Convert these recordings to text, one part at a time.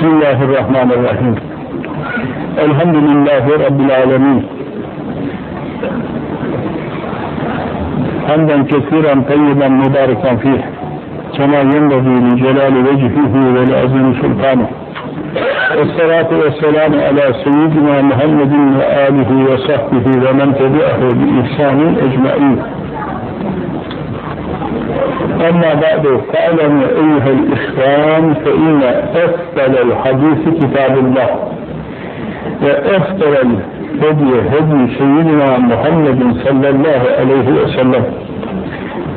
بسم الله الرحمن الرحيم. الحمد لله رب العالمين. حمدا كثيرا طيبا مباركا فيه. كما ينبغي لجلال وجهه ولعظيم سلطانه. والصلاة والسلام على سيدنا محمد وآله وصحبه ومن تبعه بإحسان أجمعين. أما بعد فاعلموا أيها الإخوان فإن أفضل الحديث كتاب الله وأفضل الهدي هدي سيدنا محمد صلى الله عليه وسلم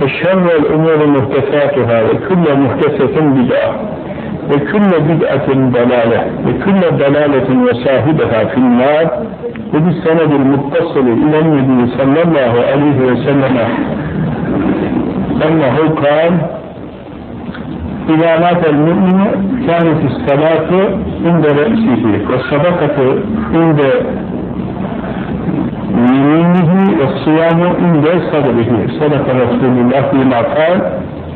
وشر الأمور محدثاتها وكل محدثة بدعة وكل بدعة ضلالة وكل ضلالة وصاحبها في النار وبالسند المتصل إلى النبي صلى الله عليه وسلم. أنه قال إذا مات المؤمن كانت الصلاة عند رأسه والصدقة عند يمينه والصيام عند صدره صدق رسول الله فيما قال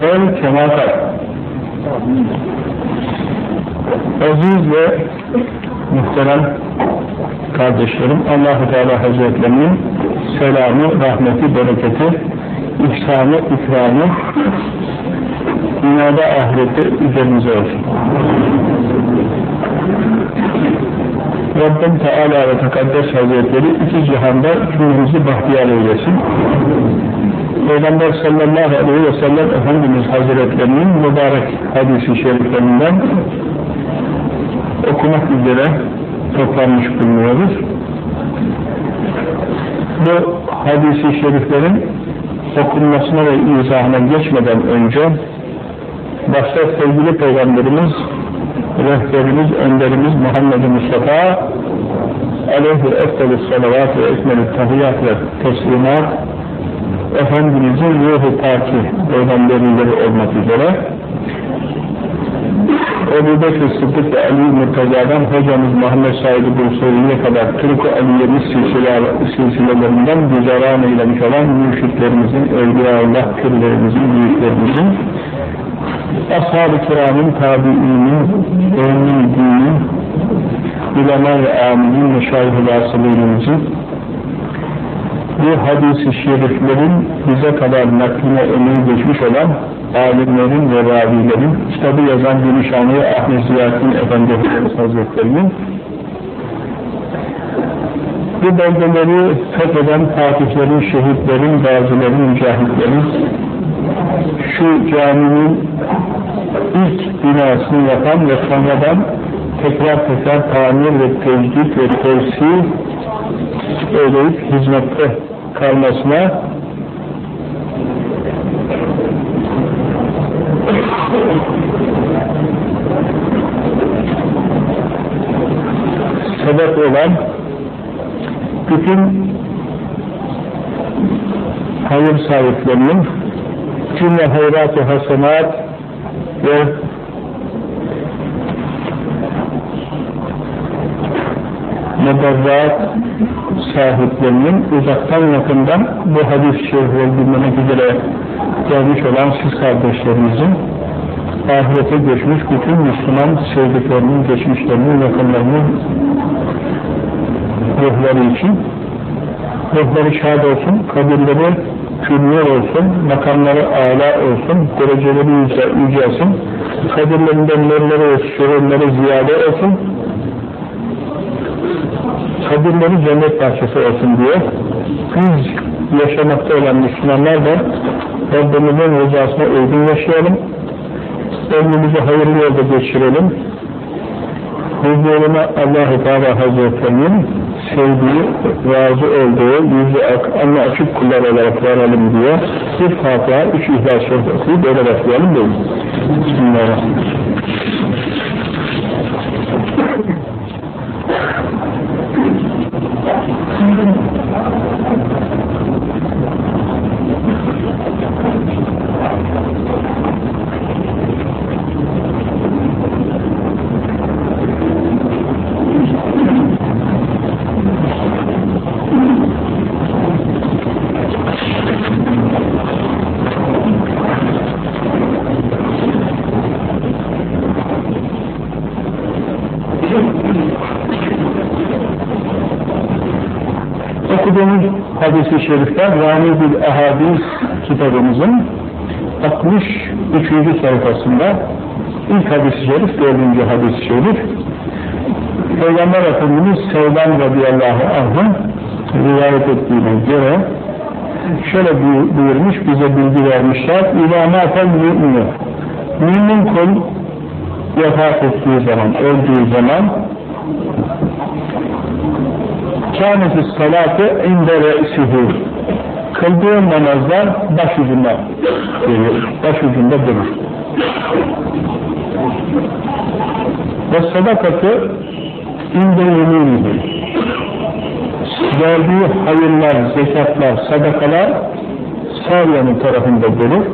قال كما قال Aziz ve muhterem kardeşlerim, allah Teala Hazretlerinin selamı, rahmeti, bereketi, ihsanı, ikramı dünyada ahirette üzerinize olsun. Rabbim Teala ve Tekaddes Hazretleri iki cihanda cümlemizi bahtiyar eylesin. Peygamber sallallahu aleyhi ve sellem Efendimiz Hazretlerinin mübarek hadisi şeriflerinden okumak üzere toplanmış bulunuyoruz. Bu hadisi şeriflerin okunmasına ve izahına geçmeden önce başta sevgili Peygamberimiz, rehberimiz, önderimiz Muhammed Mustafa aleyhi eftelü salavat ve ekmelü tahiyyat ve teslimat Efendimizin ruhu paki peygamberleri olmak üzere Ebu Bekir Sıddık ve Ali Murtaza'dan hocamız Muhammed Said Bursari'ye kadar Türk-ü Aliye'miz silsilelerinden güzeran eylemiş olan mürşitlerimizin, Evliyaullah kırlerimizin, büyüklerimizin Ashab-ı kiramın, tabiinin, emin dinin, ulema-i aminin, meşayih-i vasılığımızın bu hadis-i şeriflerin bize kadar nakline emeği geçmiş olan alimlerin ve ravilerin, kitabı yazan Gümüşhane Ahmet Ziyaddin Efendi Hazretleri'nin bu belgeleri fetheden fatihlerin, şehitlerin, gazilerin, mücahitlerin şu caminin ilk binasını yapan ve sonradan tekrar tekrar tamir ve tecdit ve tevsil eyleyip hizmette kalmasına sebep olan bütün hayır sahiplerinin cümle hayrat-ı hasenat ve medarrat sahiplerinin uzaktan yakından bu hadis-i şerifleri dinlemek üzere gelmiş olan siz kardeşlerimizin ahirete geçmiş bütün Müslüman sevdiklerinin, geçmişlerinin, yakınlarının ruhları için. Ruhları şad olsun, kabirleri kürnür olsun, makamları âlâ olsun, dereceleri yüce, yücelsin, kabirlerinden nurları, şuurları ziyade olsun, kabirleri cennet bahçesi olsun diye biz yaşamakta olan Müslümanlar da Rabbimizin rızasına uygun yaşayalım, ömrümüzü hayırlı yolda geçirelim, huzuruna Allah-u Teala Hazretlerinin sevdiği, razı olduğu, yüzü ak, anlı açık kullar olarak varalım diye bir Fatiha, üç İhlas okuyup öyle başlayalım değil. Bismillahirrahmanirrahim. Hadis-i şerifler Rani Ahadis kitabımızın 63. sayfasında ilk hadis-i şerif, 4. hadis-i şerif Peygamber Efendimiz Sevdan radıyallahu anh'ın rivayet ettiğine göre şöyle buyurmuş, bize bilgi vermişler. İlâ mâtel mü'minu. Mümin kul vefat ettiği zaman, öldüğü zaman kâneti salâtı inde re'sihi kıldığı namazlar başucunda gelir, başucunda durur. Ve sadakatı inde yeminihi verdiği hayırlar, zekatlar, sadakalar sağ tarafında durur.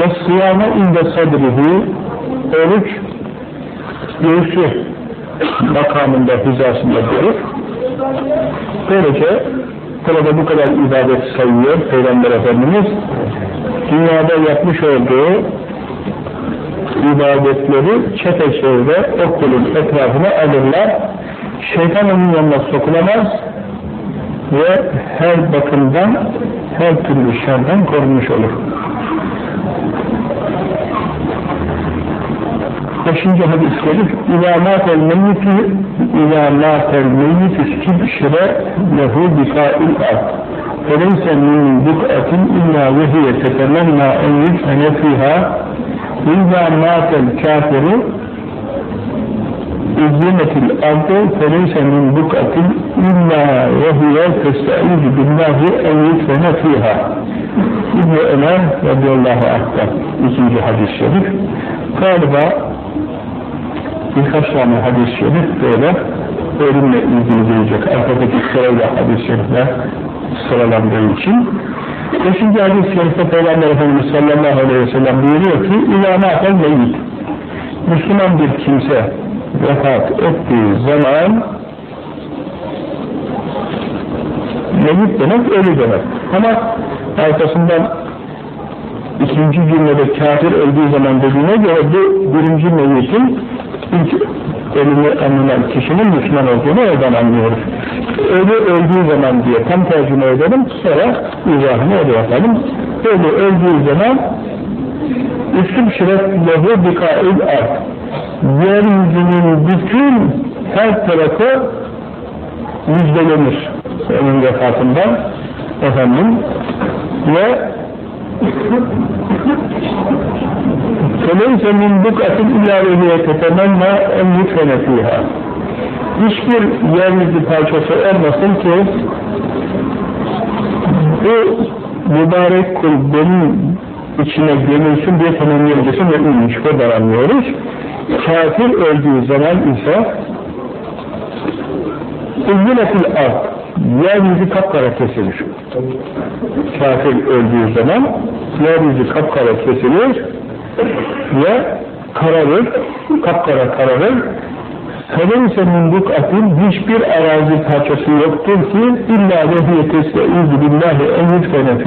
Ve sıyama inde sadrihi oruç göğsü makamında, hizasında durur. Böylece burada bu kadar ibadet sayıyor Peygamber Efendimiz. Dünyada yapmış olduğu ibadetleri çepeçevre o kulun etrafına alırlar. Şeytan onun yanına sokulamaz ve her bakımdan her türlü şerden korunmuş olur. Beşinci hadis gelip İlâmâtel meyyitü İlâmâtel meyyitü kibşire lehu bikâil ard Feleyse min buk'atin illâ vehiye tetelennâ en yüzhene fîhâ İlâ mâtel kâfiru İzzemetil ardı feleyse min buk'atin illâ vehiye testaizu billâhi en yüzhene fîhâ. İbn-i Ömer radıyallahu anh'tan ikinci hadis-i şerif galiba birkaç tane hadis-i şerif böyle ölümle ilgili gelecek. Arkadaki sırayla hadis-i şerifler sıralandığı için. Beşinci hadis-i şerifte Peygamber Efendimiz sallallahu aleyhi ve sellem buyuruyor ki İlâmâtel meyyit Müslüman bir kimse vefat ettiği zaman meyyit demek ölü demek. Ama arkasından ikinci cümlede kafir öldüğü zaman dediğine göre bu birinci meyyitin ilk ölümü anlayan kişinin Müslüman olduğunu oradan anlıyoruz. Ölü öldüğü zaman diye tam tercüme edelim, sonra izahını öyle yapalım. Ölü öldüğü zaman üstüm şiref lehu bikail ard. Yeryüzünün bütün her tarafı müjdelenir onun vefatından efendim ve فَلَيْسَ مِنْ بُقَةٍ اِلَّا وَهِيَ تَتَمَنَّا اَنْ يُتْفَنَ فِيهَا Hiçbir yeryüzü parçası olmasın ki bu mübarek kul benim içine gömülsün diye temenni edesin ve ümmiş kadar anlıyoruz. Kafir öldüğü zaman ise اِذِّلَةِ الْاَرْض Yeryüzü kapkara kesilir. Kafir öldüğü zaman yeryüzü kapkara kesilir ve kararır, kapkara kararır. Feleyse min buk'atin hiçbir arazi parçası yoktur ki illa vehiye testeizu billahi en yutfene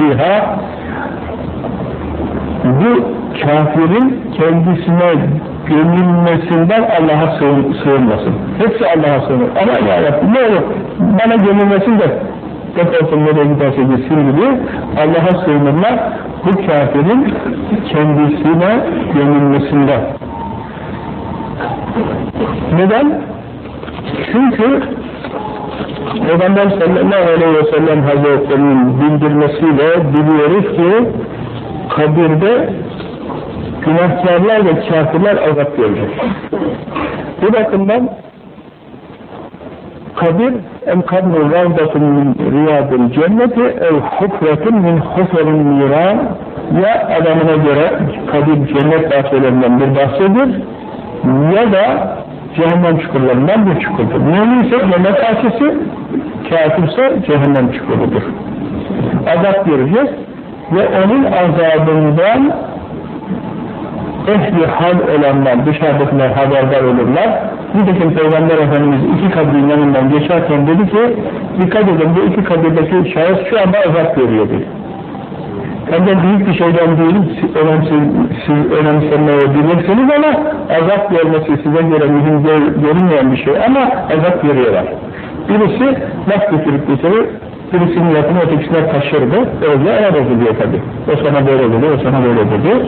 bu kafirin kendisine gömülmesinden Allah'a sığın, sığınmasın. Hepsi Allah'a sığınır. Ama ya ne olur bana gömülmesin de defolsun nereye giderse gitsin gibi Allah'a sığınırlar. Bu kafirin kendisine gömülmesinden. Neden? Çünkü Peygamber sallallahu aleyhi ve sellem hazretlerinin bildirmesiyle biliyoruz ki kabirde günahkarlar ve kafirler azap görecek. Bu bakımdan kabir en kabru ravdatun min riyadil cenneti ev hufretun min huferin miran ya adamına göre kabir cennet bahçelerinden bir bahsedir ya da cehennem çukurlarından bir çukurdur. Mümin ise cennet bahçesi, kafirse cehennem çukurudur. Azap görecek ve onun azabından ehli hal olanlar, dışarıdakiler haberdar olurlar. Nitekim Peygamber Efendimiz iki kabrin yanından geçerken dedi ki, dikkat edin bu iki kabirdeki şahıs şu anda azap görüyor dedi. Benden büyük bir şeyden değil, siz, önemsiz, siz önemsemeyebilirsiniz ama azap görmesi size göre mühim görünmeyen bir şey ama azap görüyorlar. Birisi laf götürüp getirir, birisinin yapını ötekisine taşırdı, öyle ara bozuluyor tabi. O sana böyle dedi, o sana böyle dedi.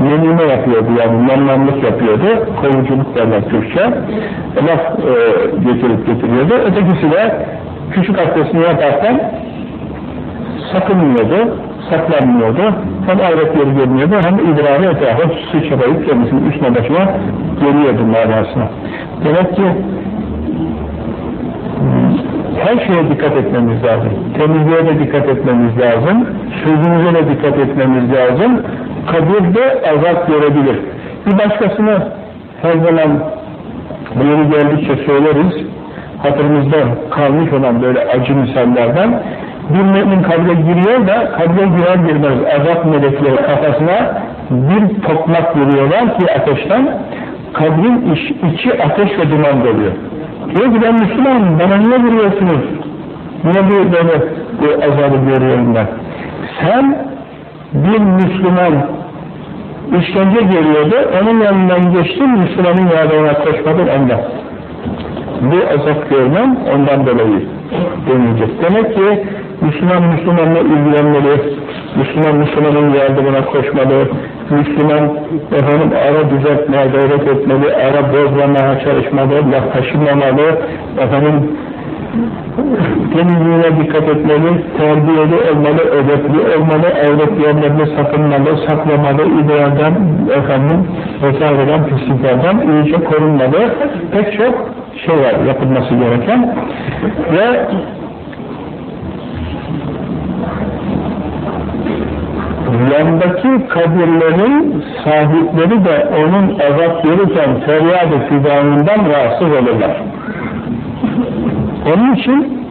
Menime yapıyordu yani, menmanlık yapıyordu, kovuculuk derler Türkçe. Laf e, götürüp getiriyordu. Ötekisi de küçük abdestini yaparken sakınmıyordu, saklanmıyordu. Hem avret yeri görmüyordu, hem idrarı etrafı sıçrayıp kendisinin üstüne başına geliyordu manasına. Demek ki her şeye dikkat etmemiz lazım. Temizliğe de dikkat etmemiz lazım. Sözümüze de dikkat etmemiz lazım. Kabirde azap görebilir. Bir başkasını her zaman yeri geldikçe söyleriz. Hatırımızda kalmış olan böyle acı misallerden bir mümin kabre giriyor da kabre girer girmez azap melekleri kafasına bir tokmak vuruyorlar ki ateşten kabrin iç, içi ateş ve duman doluyor. Diyor ki ben Müslümanım, bana niye vuruyorsunuz? Niye bir böyle bu azabı görüyorum ben? Sen bir Müslüman işkence görüyordu, onun yanından geçtin, Müslümanın yardımına koşmadın ondan. Bu azap görmem ondan dolayı denilecek. Demek ki Müslüman Müslümanla ilgilenmeli, Müslüman Müslümanın yardımına koşmalı, Müslüman efendim ara düzeltmeye gayret etmeli, ara bozmamaya çalışmalı, laf taşımamalı, efendim temizliğine dikkat etmeli, terbiyeli olmalı, ödetli olmalı, avret yerlerini sakınmalı, saklamalı, idrardan, efendim, vesaireden, pisliklerden iyice korunmalı. Pek çok şey var yapılması gereken ve yandaki kabirlerin sahipleri de onun azap görürken feryat-ı fidanından rahatsız olurlar. Onun için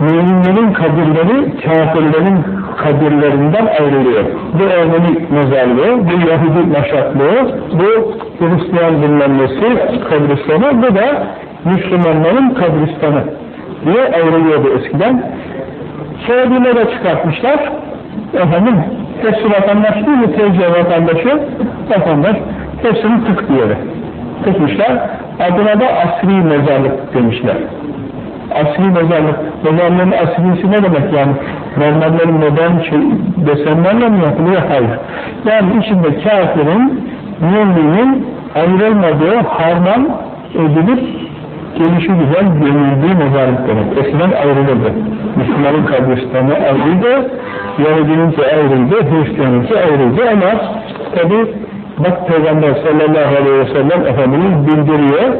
müminlerin kabirleri kafirlerin kabirlerinden ayrılıyor. Bu Ermeni mezarlığı, bu Yahudi maşatlığı, bu Hristiyan dinlenmesi kabristanı, bu da Müslümanların kabristanı diye ayrılıyordu eskiden. Sonra çıkartmışlar, efendim hepsi vatandaş değil mi? Tezce vatandaşı vatandaş hepsini tık diyor. Tıkmışlar. Adına da asri mezarlık demişler. Asri mezarlık. Mezarlığın asrisi ne demek yani? Normallerin modern şey, desenlerle mi yapılıyor? Hayır. Yani içinde kafirin, müminin ayrılmadığı harman edilip gelişi güzel gömüldüğü mezarlık demek. Eskiden ayrılırdı. Müslümanın kabristanı ayrıydı, Yahudininki ayrıydı, Hristiyanınki ayrıydı ama tabi bak Peygamber sallallahu aleyhi ve sellem Efendimiz bildiriyor.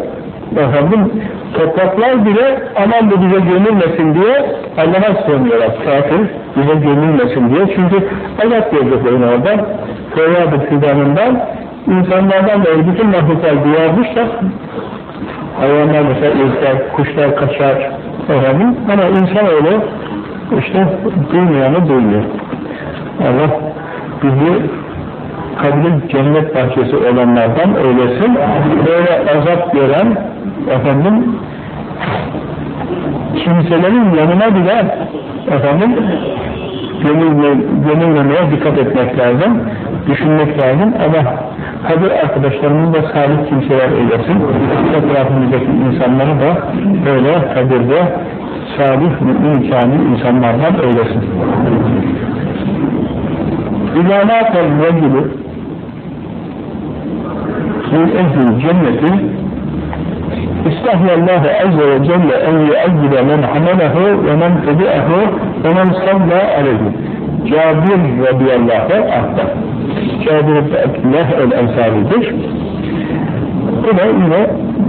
Efendim topraklar bile aman bu bize gömülmesin diye Allah'a sığınıyorlar. Kafir bize gömülmesin diye. Çünkü Allah göreceklerini orada feryat-ı fidanından insanlardan da bütün mahluklar duyarmışlar. Hayvanlar mesela ürker, kuşlar kaçar. Efendim ama insan öyle işte duymayanı duymuyor. Allah bizi kabrin cennet bahçesi olanlardan öylesin. Böyle azap gören efendim kimselerin yanına bile efendim gönüllemeye dikkat etmek lazım, düşünmek lazım ama kabir arkadaşlarımız da salih kimseler eylesin. Etrafımızdaki insanları da böyle kabirde salih, mümin, kamil insanlardan eylesin. İlâlâtel rejülü min ehli cenneti İstahyallahu azze ve celle en yu'azzile men hamelehu ve men tebi'ehu ve men salla aleyhi. Cabir radıyallahu anh'tan. Cabir Abdullah el-Ensari'dir. Bu da yine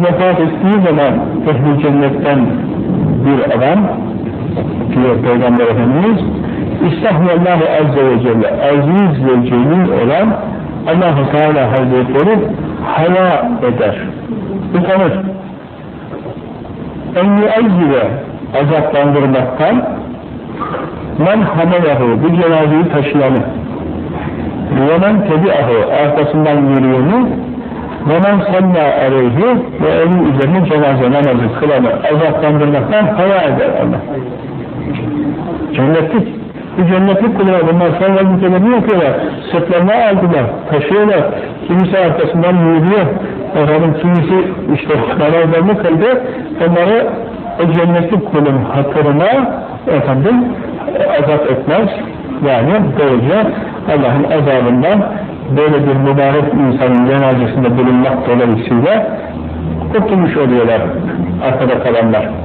vefat ettiği zaman ehli cennetten bir adam diyor Peygamber Efendimiz İstahvallahu Azze ve Celle aziz ve celil olan allah Teala Hazretleri haya eder. Utanır. En yuazzile azaplandırmaktan men hamelehu bu cenazeyi taşıyanı ve men tebi'ahu arkasından yürüyeni ve men salla aleyhi ve evin üzerine cenaze namazı kılanı azaplandırmaktan haya eder Allah. Cennetlik. Bu cennetlik kullar bunlar son vazifelerini yapıyorlar. Sırtlarına aldılar, taşıyorlar. Kimisi arkasından yürüyor. Efendim kimisi işte namazlarını kıldı. Onları o cennetlik kulun hatırına efendim azap etmez. Yani böylece Allah'ın azabından böyle bir mübarek insanın cenazesinde bulunmak dolayısıyla kurtulmuş oluyorlar arkada kalanlar.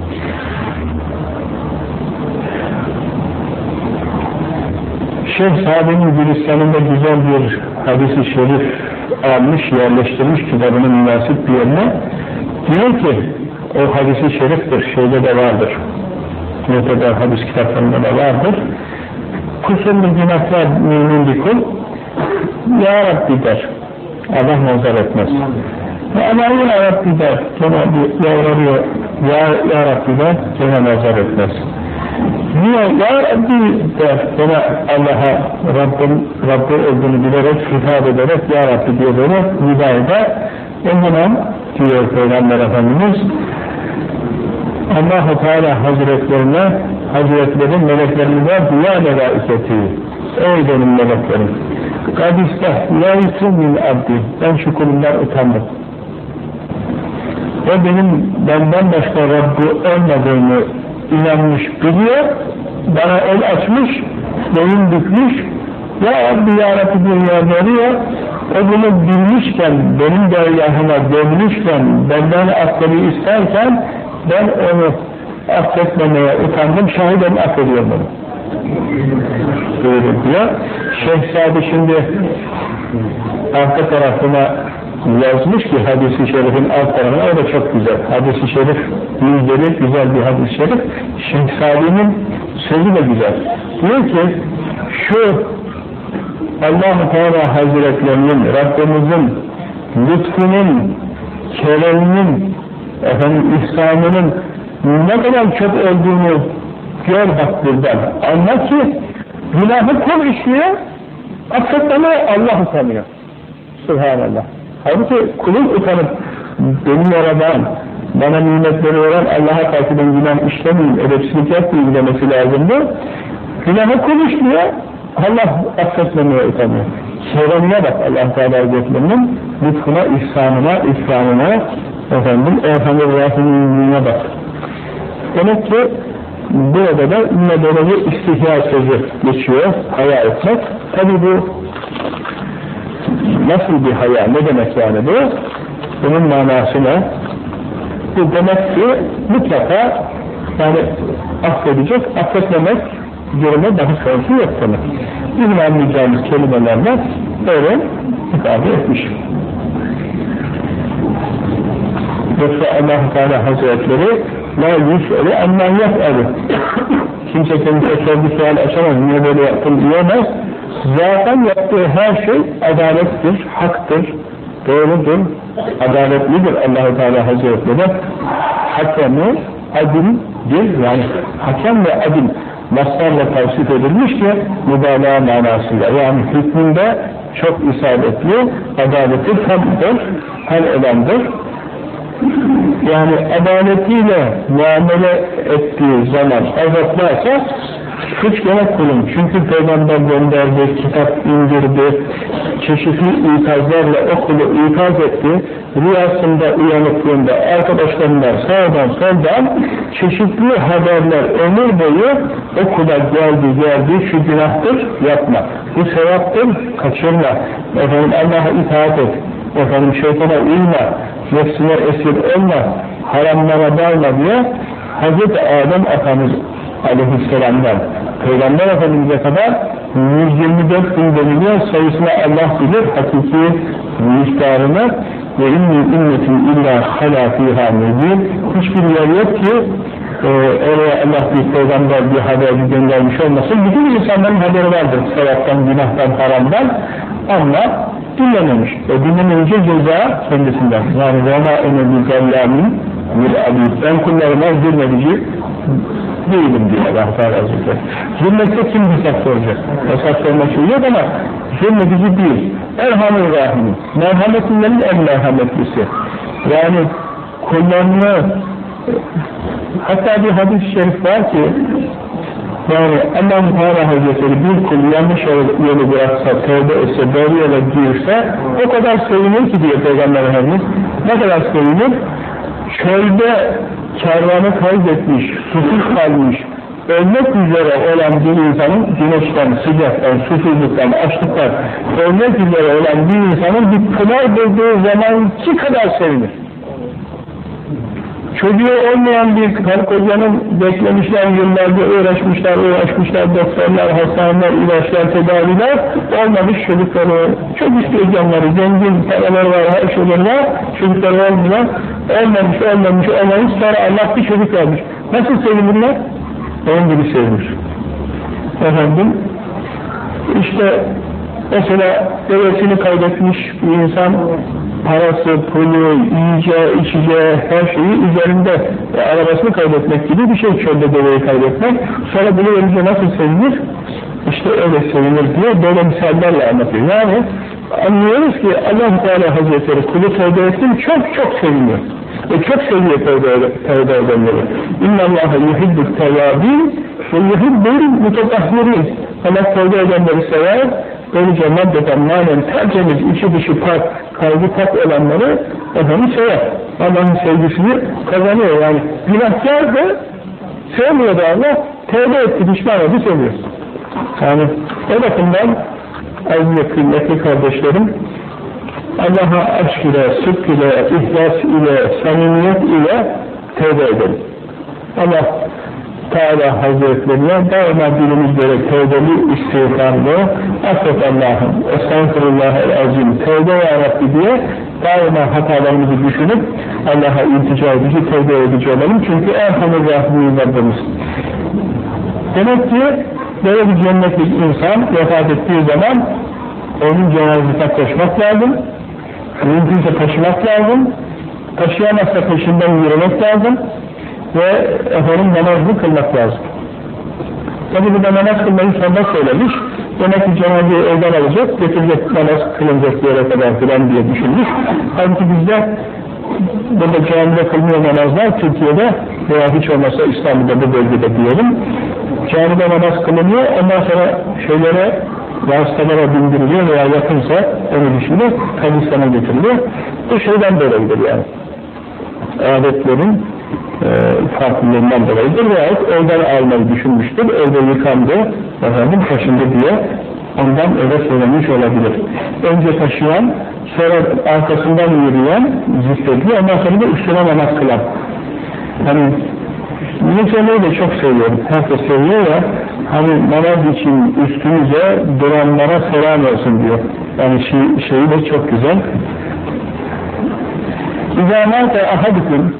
Şeyh Sabi'nin Gülistan'ında güzel bir hadisi şerif almış, yerleştirmiş kitabının münasip bir yerine. Diyor ki, o hadisi şeriftir, şeyde de vardır. Muhtedar hadis kitaplarında da vardır. Kusurlu günahlar mümin bir kul, Ya Rabbi der. Allah nazar etmez. Ama Ya Rabbi der, gene yalvarıyor, Ya, ya Rabbi der, gene nazar etmez. Niye? Ya Rabbi der, gene Allah'a Rabbim, Rabbi olduğunu bilerek, hitap ederek, Ya Rabbi diye böyle nida eder. Zaman diyor Peygamber Efendimiz, allah Teala Hazretlerine, Hazretlerin meleklerine dua melaiketi, ey benim meleklerim, kadiste yaitu min abdi, ben şu kulumdan utandım. O benim benden başka Rabbi olmadığını inanmış, biliyor, bana el açmış, boyun bükmüş, ya Rabbi ya Rabbi diye yalvarıyor, o bunu bilmişken, benim dergahıma dönmüşken, benden affını isterken, ben onu affetmemeye utandım, şahiden affediyorum onu. Böyle diyor. Şehzade şimdi arka tarafına yazmış ki hadisi şerifin alt tarafına, o da çok güzel. Hadisi şerif, yüzdeli, güzel bir hadis-i şerif. Şehzadenin sözü de güzel. Diyor ki, şu Allah-u Teala Hazretlerinin, Rabbimizin lütfunun, kereminin, efendim ihsanının ne kadar çok olduğunu gör bak buradan. Anla ki günahı kul işliyor, affetmemeyi Allah utanıyor. Subhanallah. Halbuki kulun utanıp beni yaradan, bana nimetleri veren Allah'a karşı ben günah işlemeyeyim, edepsizlik yapmayayım demesi lazımdı. Günahı kul Allah affetmemeye utanıyor. Keremine bak Allah Teala Hazretlerinin lütfuna, ihsanına, ikramına, efendim, Efendim Rahim'ine bak. Demek ki burada da yine böyle bir istihya sözü geçiyor, haya etmek. Tabi bu nasıl bir haya, ne demek yani bu? Bunun manası ne? Bu demek ki mutlaka yani affedecek, affetmemek yerine daha sonrası yok demek. Bizim anlayacağımız kelimelerle böyle ifade etmiş. Yoksa allah Teala Hazretleri la yüs'eli emmen yef'eli kimse kendisine sorgu sual açamaz, niye böyle yaptın diyemez. Zaten yaptığı her şey adalettir, haktır, doğrudur, adaletlidir allah Teala Hazretleri. Hakemi, adildir, yani hakem ve adil maslarla tavsif edilmiş ki mübalağa manasıyla. Yani hükmünde çok isabetli, adaleti tamdır, hal edendir. Yani adaletiyle muamele ettiği zaman azaplarsa suç gene kulun. Çünkü peygamber gönderdi, kitap indirdi, çeşitli ikazlarla o kulu ikaz etti. Rüyasında uyanıklığında arkadaşlarından sağdan soldan çeşitli haberler ömür boyu o kula geldi geldi şu günahtır yapma. Bu sevaptır kaçırma. Efendim Allah'a itaat et. Efendim şeytana uyma. Nefsine esir olma. Haramlara dalma diye Hz. Adem Efendimiz Aleyhisselam'dan Peygamber Efendimiz'e kadar 124 bin deniliyor. Sayısını Allah bilir. Hakiki miktarını ve inni ümmetin illa hala fiha müdür. Hiçbir yer yok ki e, oraya Allah bir peygamber bir haber göndermiş olmasın. Bütün insanların haberi vardır. Sevaptan, günahtan, haramdan. Ama dinlememiş. E dinlemeyince ceza kendisinden. Yani Roma önemli zellamin bir abid. Ben kullarıma zulmedici değilim diyor Allah Teala Hazretleri. Kim hesap soracak? Hesap sorma şey yok ama zulmedici değil. Erhamur Rahim. Merhametinlerin en merhametlisi. Yani kullarını hatta bir hadis-i şerif var ki Yani Allah Teala Hazretleri bir kul yanlış yolu bıraksa, tövbe etse, doğru yola girse o kadar sevinir ki diyor Peygamber Efendimiz. Ne kadar sevinir? Çölde kervanı kaybetmiş, susuz kalmış, ölmek üzere olan bir insanın güneşten, sıcaktan, susuzluktan, açlıktan ölmek üzere olan bir insanın bir pınar bulduğu zamanki kadar sevinir. Çocuğu olmayan bir karı kocanın beklemişler, yıllarca uğraşmışlar, uğraşmışlar, doktorlar, hastaneler, ilaçlar, tedaviler, olmamış çocukları, çok istiyor canları, zengin, paraları var, her şeyleri var, çocukları olmuyor, olmamış, olmamış, olmamış, sonra Allah bir çocuk vermiş. Nasıl sevinirler? Onun gibi sevinir. Efendim, işte mesela devletini kaybetmiş bir insan, parası, pulu, yiyeceği, içeceği, her şeyi üzerinde e, arabasını kaybetmek gibi bir şey çölde deveyi kaybetmek. Sonra bunu verince nasıl sevinir? İşte öyle sevinir diye böyle misallerle anlatıyor. Yani anlıyoruz ki allah Teala Hazretleri kulu tövbe etsin çok çok seviniyor. Ve çok seviyor tövbe, tövbe edenleri. İnna Allah'a yuhibbü tevabin ve yuhibbül mutatahhirin. Allah tövbe edenleri sever, böylece maddeden manen tertemiz, içi dışı pak, kalbi pak olanları efendim sever. Allah'ın sevgisini kazanıyor yani. Günahkar da sevmiyordu Allah, tövbe etti, pişman oldu, seviyor. Yani o bakımdan aziz kıymetli kardeşlerim, Allah'a aşk ile, sıdk ile, ihlas ile, samimiyet ile tövbe edelim. Allah Teala Hazretlerine daima dilimiz böyle tövbeli, istiğfarlı, affet Allah'ım, estağfirullahel azim, tövbe ya diye daima hatalarımızı düşünüp Allah'a iltica edici, tövbe edici olalım. Çünkü Erhamur Rahmi'nin. Demek ki böyle bir cennetlik insan vefat ettiği zaman onun cenazesine koşmak lazım, mümkünse taşımak lazım, taşıyamazsa peşinden yürümek lazım ve efendim namazını kılmak lazım. Tabi burada namaz kılmayı sonunda söylemiş, demek ki cenazeyi evden alacak, getirecek namaz kılınacak yere kadar filan diye düşünmüş. Halbuki bizde burada camide kılmıyor namazlar, Türkiye'de veya hiç olmazsa İstanbul'da bu bölgede diyelim, camide namaz kılınıyor, ondan sonra şeylere vasıtalara bindiriliyor veya yakınsa onu düşünür, kabristan'a getiriliyor. Bu şeyden dolayıdır yani. Adetlerin farklılığından dolayıdır veyahut evden almayı düşünmüştür, evde yıkandı, efendim taşındı diye ondan öyle söylemiş olabilir. Önce taşıyan, sonra arkasından yürüyen zikrediyor, ondan sonra da üstüne namaz kılan. Hani Nitemeyi de çok seviyorum. Herkes seviyor ya, hani namaz için üstünüze duranlara selam olsun diyor. Yani şey, şeyi de çok güzel. İzâ mâte ahadüküm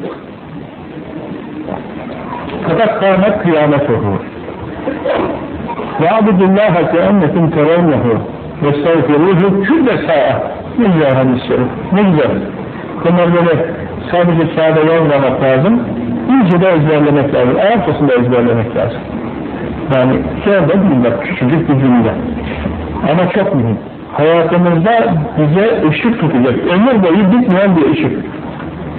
fakat kâmet kıyametuhu وَعَبُدُ ki ennekum terevnehu وَاسْتَغْفِرُوهُ külle sa'a ne güzel hadis-i şerif, ne güzel. Bunlar böyle sadece sağda yazmamak lazım, iyice de ezberlemek lazım, ayakçasında ezberlemek lazım. Yani zor da değil bak, küçücük bir cümle. Ama çok mühim. Hayatımızda bize ışık tutacak, ömür boyu bitmeyen bir ışık.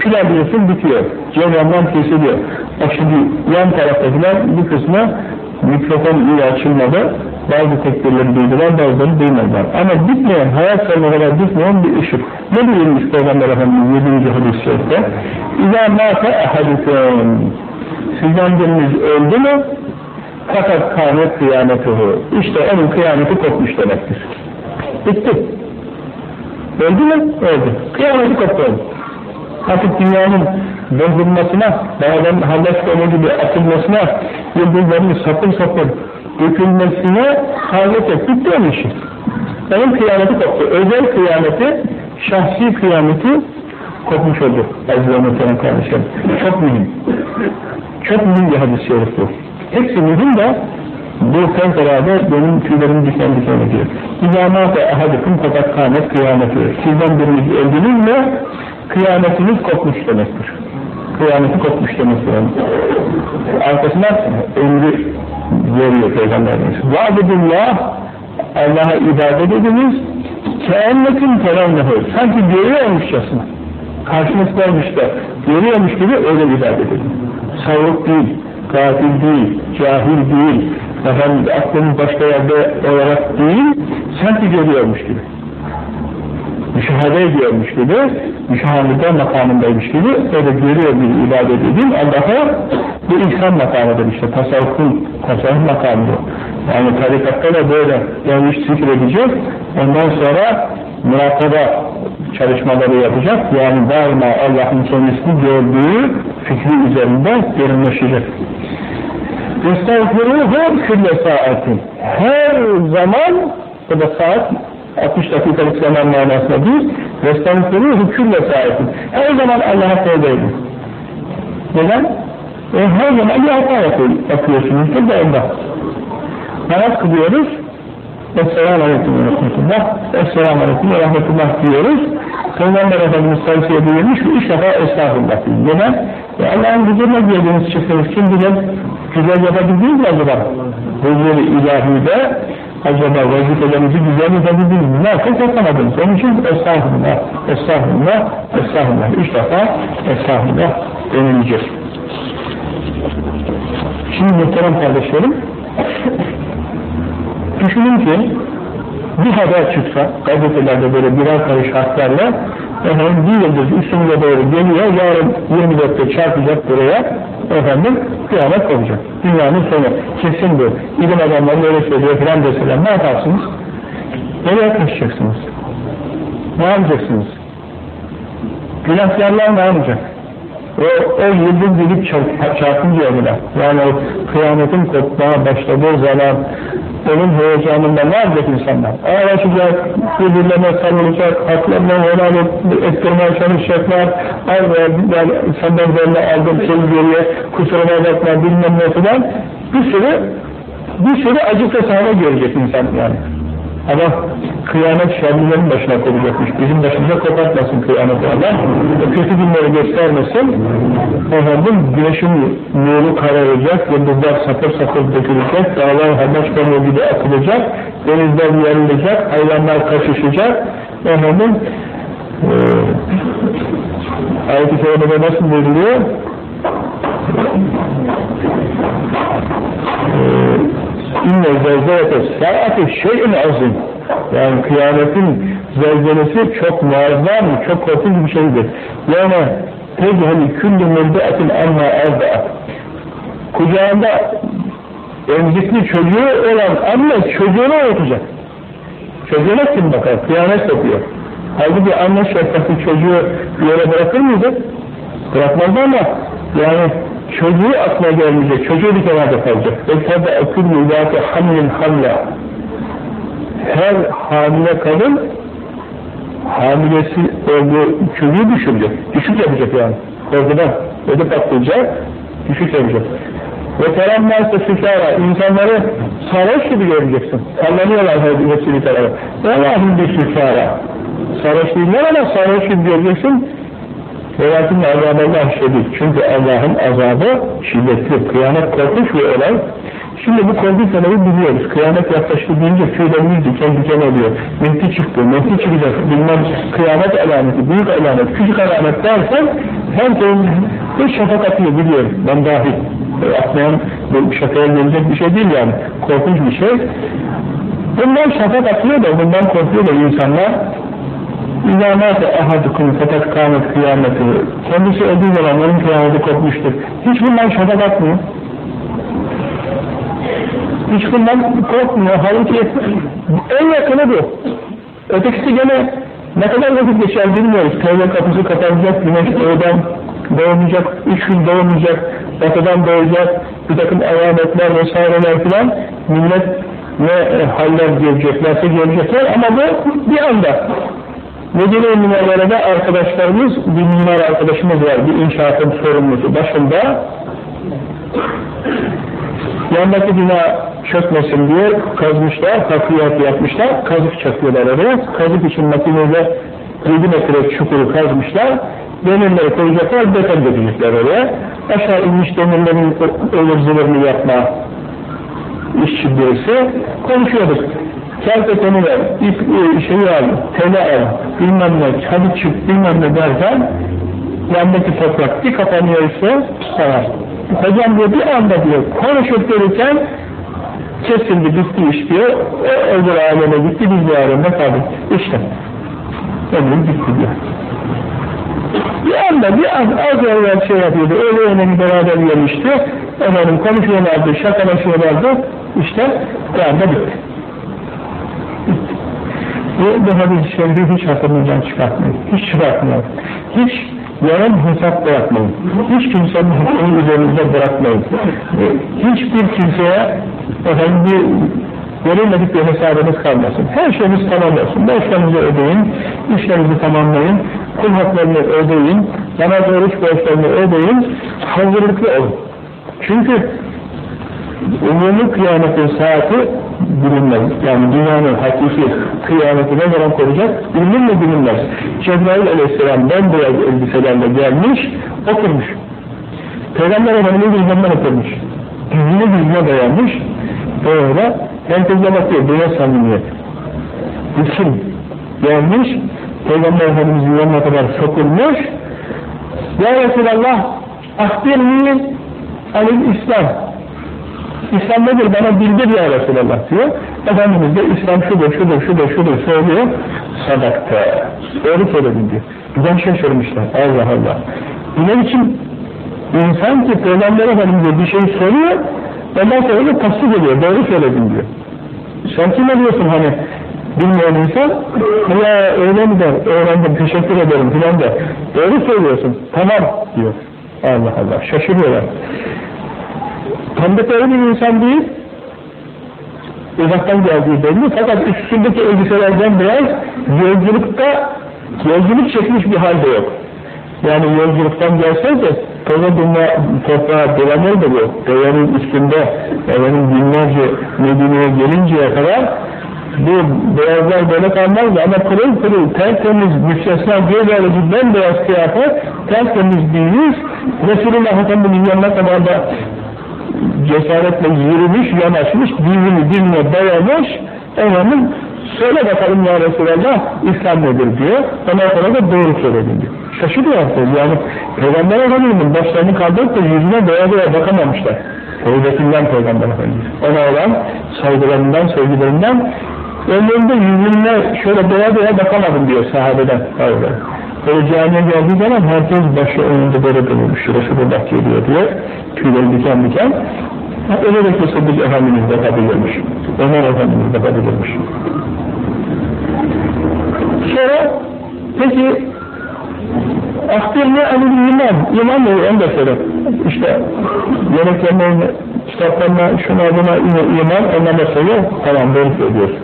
Alıyorsun bitiyor, cevremden kesiliyor. Bak şimdi yan taraftakiler bir kısmı mikrofon iyi açılmadı, bazı tekbirleri duydular, bazıları duymadılar. Ama bitmeyen, hayat sonuna kadar bitmeyen bir ışık. Ne buyurmuş Peygamber Efendimiz 7. hadis-i şerifte? İzâ mâte ehadüküm Sizden biriniz öldü mü? Fakat kâmet kıyametuhu. İşte onun kıyameti kopmuş demektir. Bitti. Öldü mü? Öldü. Kıyameti koptu. Artık dünyanın bozulmasına, dağdan hallaç konu gibi atılmasına, yıldızların sapır sapır dökülmesine halet et. Bitti onun işi. Onun kıyameti koptu. Özel kıyameti, şahsi kıyameti kopmuş oldu. Aziz ve kardeşlerim. Çok mühim. Çok mühim bir hadis-i şerif bu. Hepsi mühim de bu fevkalade benim tüylerim diken diken ediyor. İzamate ahadikum fakat kâmet kıyameti. Sizden biriniz öldünüz mü kıyametiniz kopmuş demektir. Kıyameti kopmuş demektir. Arkasından ömrü veriyor Peygamberimiz. Vâbidullah Allah'a ibadet ediniz keennekin terennehu sanki görüyormuşçasına karşınızdaymış da görüyormuş gibi öyle ibadet edin. Savuk değil, katil değil, cahil değil, efendim aklının başka yerde olarak değil, sanki görüyormuş gibi. Müşahede ediyormuş gibi, müşahede makamındaymış gibi öyle görüyor bir ibadet edin. Allah'a bu insan makamıdır işte, tasavvufun, tasavvuf makamıdır. Yani tarikatta da böyle yanlış zikredecek, ondan sonra murakaba çalışmaları yapacak. Yani daima Allah'ın kendisini gördüğü fikri üzerinde derinleşecek. Estağfiruhu külle saatin. Her zaman, bu da saat 60 dakikalık zaman manasında değil, Estağfiruhu külle saatin. Her zaman Allah'a tövbe edin. Neden? E, her zaman bir hata yapıyorsunuzdur da ondan. Namaz kılıyoruz, Esselamu Aleyküm ve Rahmetullah, Esselamu Aleyküm ve Rahmetullah diyoruz. Peygamber Efendimiz tavsiye buyurmuş üç defa estağfurullah deyin. Neden? E Allah'ın huzuruna girdiniz çıktınız. Kim bilir güzel yapabildiniz mi acaba? Huzur-i ilahide acaba vazifelerinizi güzel yapabildiniz mi? Nasıl yapamadınız? Onun için estağfurullah, estağfurullah, estağfurullah. Üç defa estağfurullah denilecek. Şimdi muhterem kardeşlerim, Düşünün ki bir haber çıksa, gazetelerde böyle birer karış harflerle efendim bir yıldız üstümüze doğru geliyor, yarın 24'te çarpacak buraya, efendim kıyamet olacak. Dünyanın sonu. Kesin bu. İlim adamları öyle söylüyor filan deseler ne yaparsınız? Nereye kaçacaksınız? Ne yapacaksınız? Günahkarlar ne yapacak? O, o yıldız gidip çarpınca ömüne. Yani kıyametin kopmaya başladığı zaman onun heyecanında ne yapacak insanlar? Ağlaşacak, birbirlerine sarılacak, haklarına helal ettirmeye çalışacaklar. Al ben senden böyle aldım seni geriye, kusuruma bakma bilmem ne falan. Bir sürü, bir sürü acı fesane görecek insan yani. Ama kıyamet şerlilerin başına koyacakmış. Bizim başımıza kopartmasın kıyamet Allah. O kötü günleri göstermesin. Efendim güneşin nuru kararacak, yıldızlar sapır sapır dökülecek, dağlar haber kamuğu gibi atılacak, denizler yarılacak, hayvanlar kaçışacak. Efendim e, ayet-i kerimede nasıl veriliyor? İnne zelzelete saati şeyin azim. Yani kıyametin zelzelesi çok muazzam, çok korkunç bir şeydir. Yani tezheli küllü mürdeatin amma erdaat. Kucağında emzikli çocuğu olan anne çocuğunu unutacak. Çocuğuna kim bakar? Kıyamet yapıyor. Halbuki anne şefkatli çocuğu yere bırakır mıydı? Bırakmaz ama yani çocuğu aklına gelmeyecek, çocuğu bir kenarda kalacak. Ektada ekül müdâke hamlin hamla. Her hamile kadın hamilesi olduğu çocuğu düşürecek. Düşük yapacak yani. Korkudan. Öde patlayacak, düşük yapacak. Ve teremmâse sükâra, insanları sarhoş gibi göreceksin. Sallanıyorlar hepsi bir tarafa. Allah'ın bir sükâra. Sarhoş değiller ama sarhoş gibi göreceksin. Velakin azabullah şiddet. Çünkü Allah'ın azabı şiddetli. Kıyamet korkunç bir olay. Şimdi bu korkunç olayı biliyoruz. Kıyamet yaklaştı deyince tüylerimiz diken diken oluyor. Mehdi çıktı, mehdi çıkacak. Bilmem kıyamet alameti, büyük alamet, küçük alamet dersen herkesin bir şafak atıyor biliyorum. Ben dahil. E, atmayan bu şakaya gelecek bir şey değil yani. Korkunç bir şey. Bundan şafak atıyor da bundan korkuyor da insanlar İzâ mâte ahadukum fetet kâmet kıyameti. Kendisi öldüğü zaman onun kıyameti kopmuştur. Hiç bundan şafak atmıyor. Hiç bundan korkmuyor. Halbuki en yakını bu. Ötekisi gene ne kadar vakit geçer bilmiyoruz. Tevbe kapısı kapanacak, güneş doğudan doğmayacak, üç gün doğmayacak, batıdan doğacak, bir takım alametler vesaireler filan millet ne haller göreceklerse görecekler ama bu bir anda Medine-i Münevvere'de arkadaşlarımız, bir mimar arkadaşımız var, bir inşaatın sorumlusu. Başında yandaki bina çökmesin diye kazmışlar, takviyat yapmışlar, kazık çakıyorlar oraya. Kazık için makineyle 7 metre çukuru kazmışlar, demirleri koyacaklar, beton dökecekler oraya. Aşağı inmiş demirlerin ıvır zıvırını yapma işçi birisi konuşuyorduk. Kerpeteni ver, ip, e, şeyi al, tele al, bilmem ne, hadi çık, bilmem ne derken yandaki toprak bir kapanıyor ise sana. Hocam diyor bir anda diyor konuşup dururken Kesildi, bitti iş diyor. O öbür aleme gitti, biz bir alemde kaldık. İşte. Ömrüm bitti diyor. Bir anda bir an az evvel şey yapıyordu, öyle yemeğini beraber yemişti, efendim konuşuyorlardı, şakalaşıyorlardı, işte bir anda bitti. bu hadis-i şerifi hiç hatırınızdan çıkartmayın, hiç çıkartmayın, hiç yarım hesap bırakmayın, hiç kimsenin hakkını üzerinizde bırakmayın, hiçbir kimseye efendim bir verilmedik bir hesabınız kalmasın. Her şeyiniz tamam olsun. Borçlarınızı ödeyin, işlerinizi tamamlayın, kul haklarını ödeyin, namaz oruç borçlarını ödeyin, hazırlıklı olun. Çünkü umumi kıyametin saati bilinmez. Yani dünyanın hakiki kıyameti ne zaman koruyacak bilinir mi bilinmez. Cebrail aleyhisselam bembeyaz elbiselerle gelmiş, oturmuş. Peygamber Efendimiz yüzünden oturmuş. Yüzüne yüzüne dayanmış. Böyle herkese bakıyor, buna samimiyet. Kim? Gelmiş, Peygamber Efendimiz'in yanına kadar sokulmuş. Ya Resulallah, ahbirni alil İslam. İslam nedir bana bildir ya Resulallah diyor. Efendimiz de İslam şudur, şudur, şudur, şudur söylüyor. Sadakta. Doğru söyledin diyor. Güzel şaşırmışlar. Allah Allah. Ne biçim insan ki Peygamber Efendimiz'e bir şey soruyor, ondan sonra da tasdik ediyor. Doğru söyledin diyor. Sen kim oluyorsun hani bilmeyen insan? Ya öyle mi der? Öğrendim, teşekkür ederim filan der. Doğru söylüyorsun. Tamam diyor. Allah Allah. Şaşırıyorlar. Tanıdık öyle bir insan değil. Uzaktan geldiği belli fakat üstündeki elbiselerden beyaz yolculukta yolculuk çekmiş bir halde yok. Yani yolculuktan gelse de toza dünya toprağa dolanır da bu. Devenin üstünde efendim binlerce Medine'ye gelinceye kadar bu beyazlar böyle kalmaz ama pırıl pırıl tertemiz müstesna göz alıcı bembeyaz kıyafet tertemiz bir yüz Resulullah Efendimiz'in yanına kadar da cesaretle yürümüş, yanaşmış, dizini diline dayamış, efendim söyle bakalım ya Resulallah İslam nedir diyor. Ondan sonra da doğru söyledin diyor. Şaşırıyor yani Peygamber Efendimiz'in başlarını kaldırıp da yüzüne doya doya bakamamışlar. Tevbetinden Peygamber Efendimiz. Ona olan saygılarından, sevgilerinden önlerinde yüzüne şöyle doya doya bakamadım diyor sahabeden. Öyle. Böyle camiye geldiği zaman herkes başı önünde böyle dönülmüş. Resulullah geliyor diye. Tüyleri diken diken. Öyle de Sıddık Efendimiz de kabulürmüş. Ömer Efendimiz de kabulürmüş. Sonra peki Akdirni anil iman. İman ne? Da söyle. İşte yemeklerine, kitaplarına, şuna buna iman, ondan da söylüyor. Tamam doğru söylüyorsun.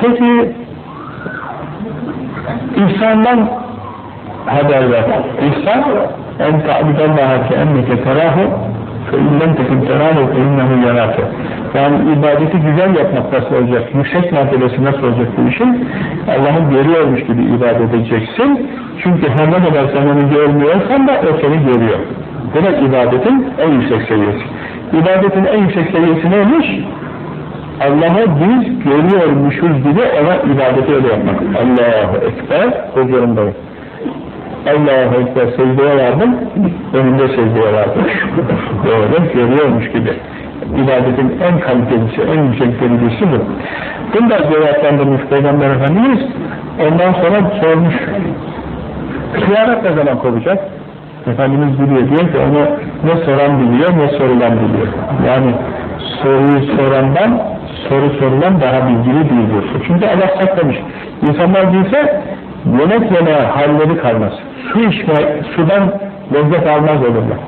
Peki İhsandan haber ver. İhsan en ta'budallaha ki enneke terahu tekin terahu fe innehu yarake. Yani ibadeti güzel yapmak nasıl olacak? Yüksek mertebesi nasıl olacak bu işin? Allah'ı görüyormuş gibi ibadet edeceksin. Çünkü her ne kadar sen onu görmüyorsan da o seni görüyor. Bu da ibadetin en yüksek seviyesi. İbadetin en yüksek seviyesi neymiş? Allah'ı biz görüyormuşuz gibi ona ibadeti öyle yapmak. Allahu Ekber, huzurundayım. Allahu Ekber secdeye önünde secdeye vardım. Böyle görüyormuş gibi. İbadetin en kalitelisi, en yüksek derecesi bu. Bunu da cevaplandırmış Peygamber Efendimiz, ondan sonra sormuş, kıyamet ne zaman kopacak? Efendimiz biliyor, diyor ki onu ne soran biliyor, ne sorulan biliyor. Yani soruyu sorandan soru sorulan daha bilgili değildir. Çünkü Allah saklamış. İnsanlar bilse yemek yeme halleri kalmaz. Su içme, sudan lezzet almaz olurlar.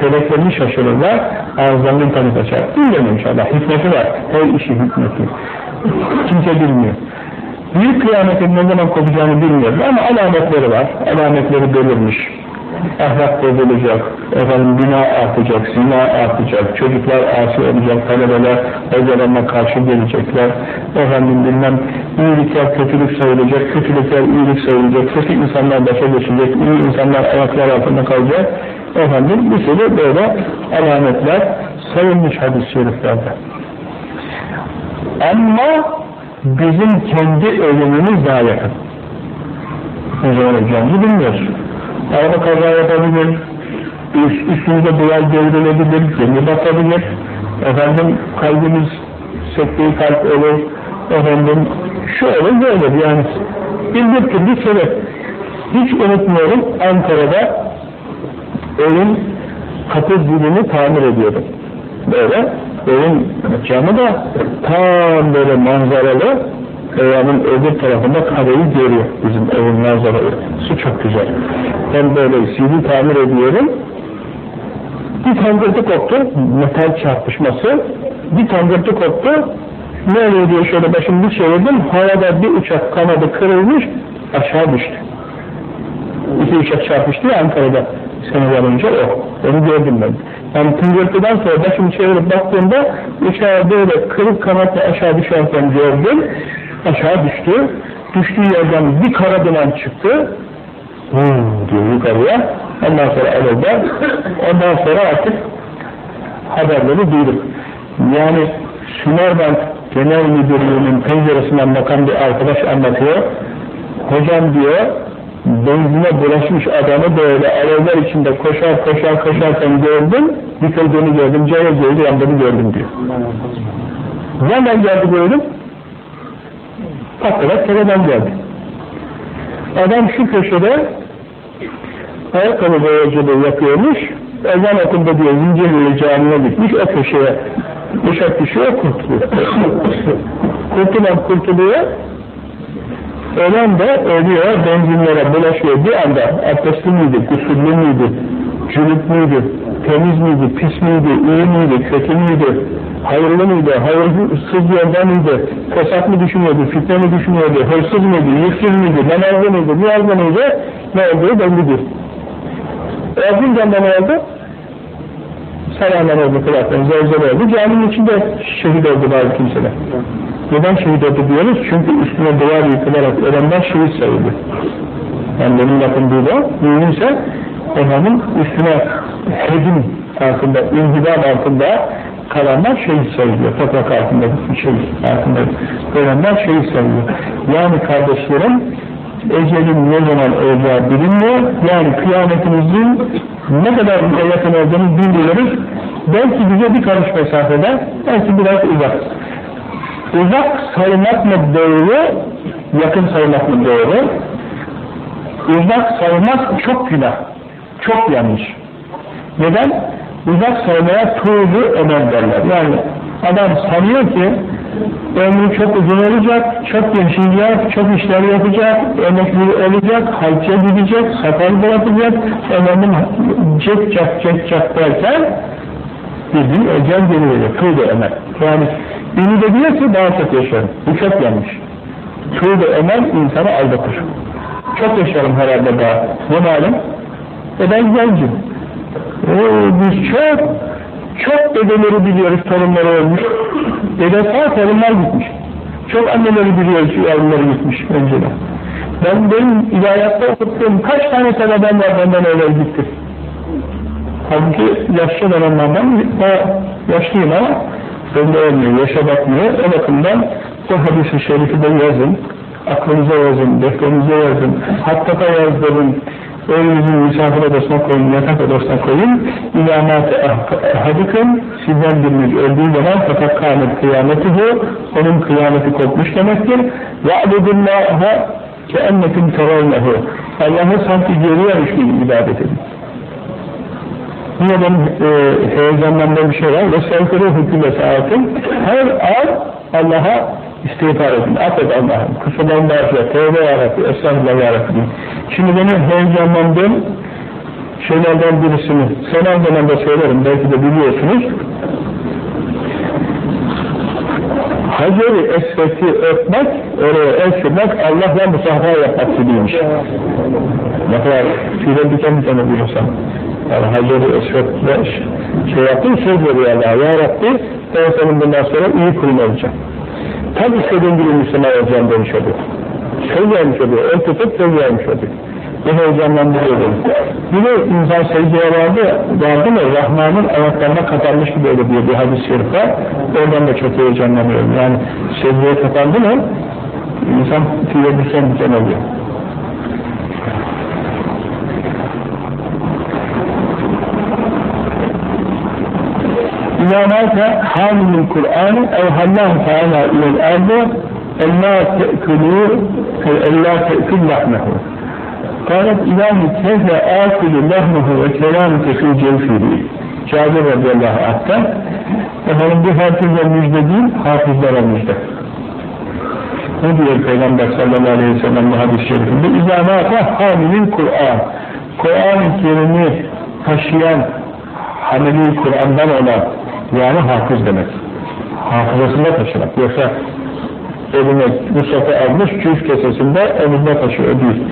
Feleklerini şaşırırlar, ağızlarının tadı kaçar. Bilmiyorum inşallah, hikmeti var. Her işi hikmeti. Kimse bilmiyor. Büyük kıyametin ne zaman kopacağını bilmiyoruz ama alametleri var. Alametleri belirmiş ahlak bozulacak, efendim günah artacak, zina artacak, çocuklar asi olacak, talebeler hocalarına karşı gelecekler, efendim bilmem iyilikler kötülük sayılacak, kötülükler iyilik sayılacak, kötü insanlar başa geçecek, iyi insanlar ayaklar altında kalacak, efendim bir sürü böyle alametler sayılmış hadis-i şeriflerde. Ama bizim kendi ölümümüz daha yakın. Ne zaman olacağımızı bilmiyoruz. Araba kaza yapabilir, üst, üstünüze duvar devrilebilir, gemi batabilir, efendim kalbimiz sektiği kalp olur, efendim şu olur böyle yani bin bir türlü sebep. Hiç unutmuyorum Ankara'da evin kapı zilini tamir ediyordum. Böyle evin camı da tam böyle manzaralı Kaya'nın öbür tarafında kareyi görüyor bizim evin manzaralı. Su çok güzel. Ben böyle zili tamir ediyorum. Bir tangırtı koptu. Metal çarpışması. Bir tangırtı koptu. Ne oluyor diye şöyle başımı bir çevirdim. Havada bir uçak kanadı kırılmış. Aşağı düştü. İki uçak çarpıştı ya Ankara'da seneler önce o. Onu gördüm ben. Yani tıngırtıdan sonra başımı çevirip baktığımda uçağı böyle kırık kanatla aşağı düşerken gördüm. Aşağı düştü. Düştüğü yerden bir kara duman çıktı. Hmm, diyor yukarıya. Ondan sonra alırlar. Ondan sonra artık haberleri duyduk. Yani Sümerbank Genel Müdürlüğü'nün penceresinden bakan bir arkadaş anlatıyor. Hocam diyor, benzine bulaşmış adamı böyle alevler içinde koşar koşar koşarken gördüm, yıkıldığını gördüm, cayır cayır yandığını gördüm diyor. Nereden geldi gördüm? Patlarak tereden geldi. Adam şu köşede ayakkabı boyacılığı yapıyormuş, ezan okulda diyor Zincirli Camii'ne gitmiş, o köşeye uçak düşüyor, kurtuluyor. Kurtulan kurtuluyor, ölen de ölüyor, benzinlere bulaşıyor bir anda, abdestli miydi, gusüllü müydü, cülüp müydü, temiz miydi, pis miydi, iyi miydi, kötü müydü, hayırlı mıydı, hayırsız yolda mıydı, fesat mı düşünüyordu, fitne mi düşünüyordu, hırsız mıydı, yüksüz müydü, namazlı mıydı, niyazlı mıydı, ne olduğu bellidir. Erzincan'da ne oldu? Saraylar oldu, kulakları, zelzel oldu. Caminin içinde şehit oldu bazı kimseler. Neden şehit oldu diyoruz? Çünkü üstüne duvar yıkılarak ölenler şehit sayıldı. Yani benim lafım bu da, müminse efendim üstüne hecim altında, inhibam altında kalanlar şehit sayılıyor. Toprak altında, şehit altında ölenler şehit sayılıyor. Yani kardeşlerim, ecelin ne zaman olacağı bilinmiyor. Yani kıyametimizin ne kadar bize yakın olduğunu bilmiyoruz. Belki bize bir karış mesafede, belki biraz uzak. Uzak saymak mı doğru, yakın saymak mı doğru? Uzak saymak çok günah, çok yanlış. Neden? Uzak saymaya tuğlu emel derler. Yani adam sanıyor ki ömrü çok uzun olacak, çok yaşayacak, çok işler yapacak, emekli olacak, hacca gidecek, sakal bırakacak, efendim cek cak cek cak derken bir gün ecel geliyor, tuğlu emel. Yani ümit ediyor ki daha çok yaşarım. Bu çok yanlış. Tuğlu emel insanı aldatır. Çok yaşarım herhalde daha. Ne malum? E ben gencim. Oo, biz çok çok dedeleri biliyoruz, torunları ölmüş. Dede sağ torunlar gitmiş. Çok anneleri biliyoruz, yavruları gitmiş önceden. Ben benim ilahiyatta okuttuğum kaç tane talebem var benden öyle gitti. Halbuki yaşlı dönemlerden yaşlıyım ama bende olmuyor, yaşa bakmıyor. O bakımdan bu hadis-i şerifi de yazın, aklınıza yazın, defterinize yazın, hatta yazdırın, evinizin misafir odasına koyun, yatak odasına koyun. İlamate hadikın sizden biriniz öldüğü zaman fakat kâmet kıyameti bu. Onun kıyameti kopmuş demektir. Ve'budullâhe keenneküm teravnehu. Allah'ı sanki görüyormuş gibi ibadet edin. Yine benim e, heyecanlandığım bir şey var. Sevkere hüküme saatin her an Allah'a istiğfar edin. Affet Allah'ım. Kusurlarım bağışla. Tevbe yarabbim. Estağfurullah yarabbim. Şimdi benim heyecanlandığım şeylerden birisini selam zamanda söylerim. Belki de biliyorsunuz. Hacer-i Esvet'i öpmek, oraya el sürmek, Allah'la musafaha yapmak gibiymiş. Ne kadar tüyler diken diken oluyor insan. Yani Hacer-i Esvet'le şey yaptım, söz veriyor Allah'a. Ya Rabbi, ben senin bundan sonra iyi kulun olacağım. Tam istediğin gibi Müslüman olacağım demiş oluyor. Söz vermiş oluyor, el tutup söz vermiş oluyor. Beni heyecanlandırıyor beni. Bir de insan secdeye vardı, vardı mı Rahman'ın ayaklarına kapanmış gibi öyle diyor bir hadis-i şerif var. Oradan da çok heyecanlanıyorum. Yani secdeye kapandı mı insan tüye diken diken oluyor. اِذَا مَاتَ حَامِلُ الْقُرْآنِ اَوْهَلَّهُ تَعَالَى اِلَى الْاَرْضِ اَلَّا تَأْكُلُوا اَلَّا تَأْكُلْ لَحْمَهُ قالت İlâhi keyfe âkülü lehmuhu ve kelâmike fî cevfîrî Cabir radıyallahu anh'tan efendim bu herkese müjde değil, hafızlara müjde. Ne diyor Peygamber sallallahu aleyhi ve sellem bu hadis-i şerifinde? İzâmâfe hamilin Kur'an. Kur'an-ı Kerim'i taşıyan hamili Kur'an'dan olan yani hafız demek. Hafızasında taşımak. Yoksa eline Mustafa almış cüz kesesinde elinde taşıyor değil.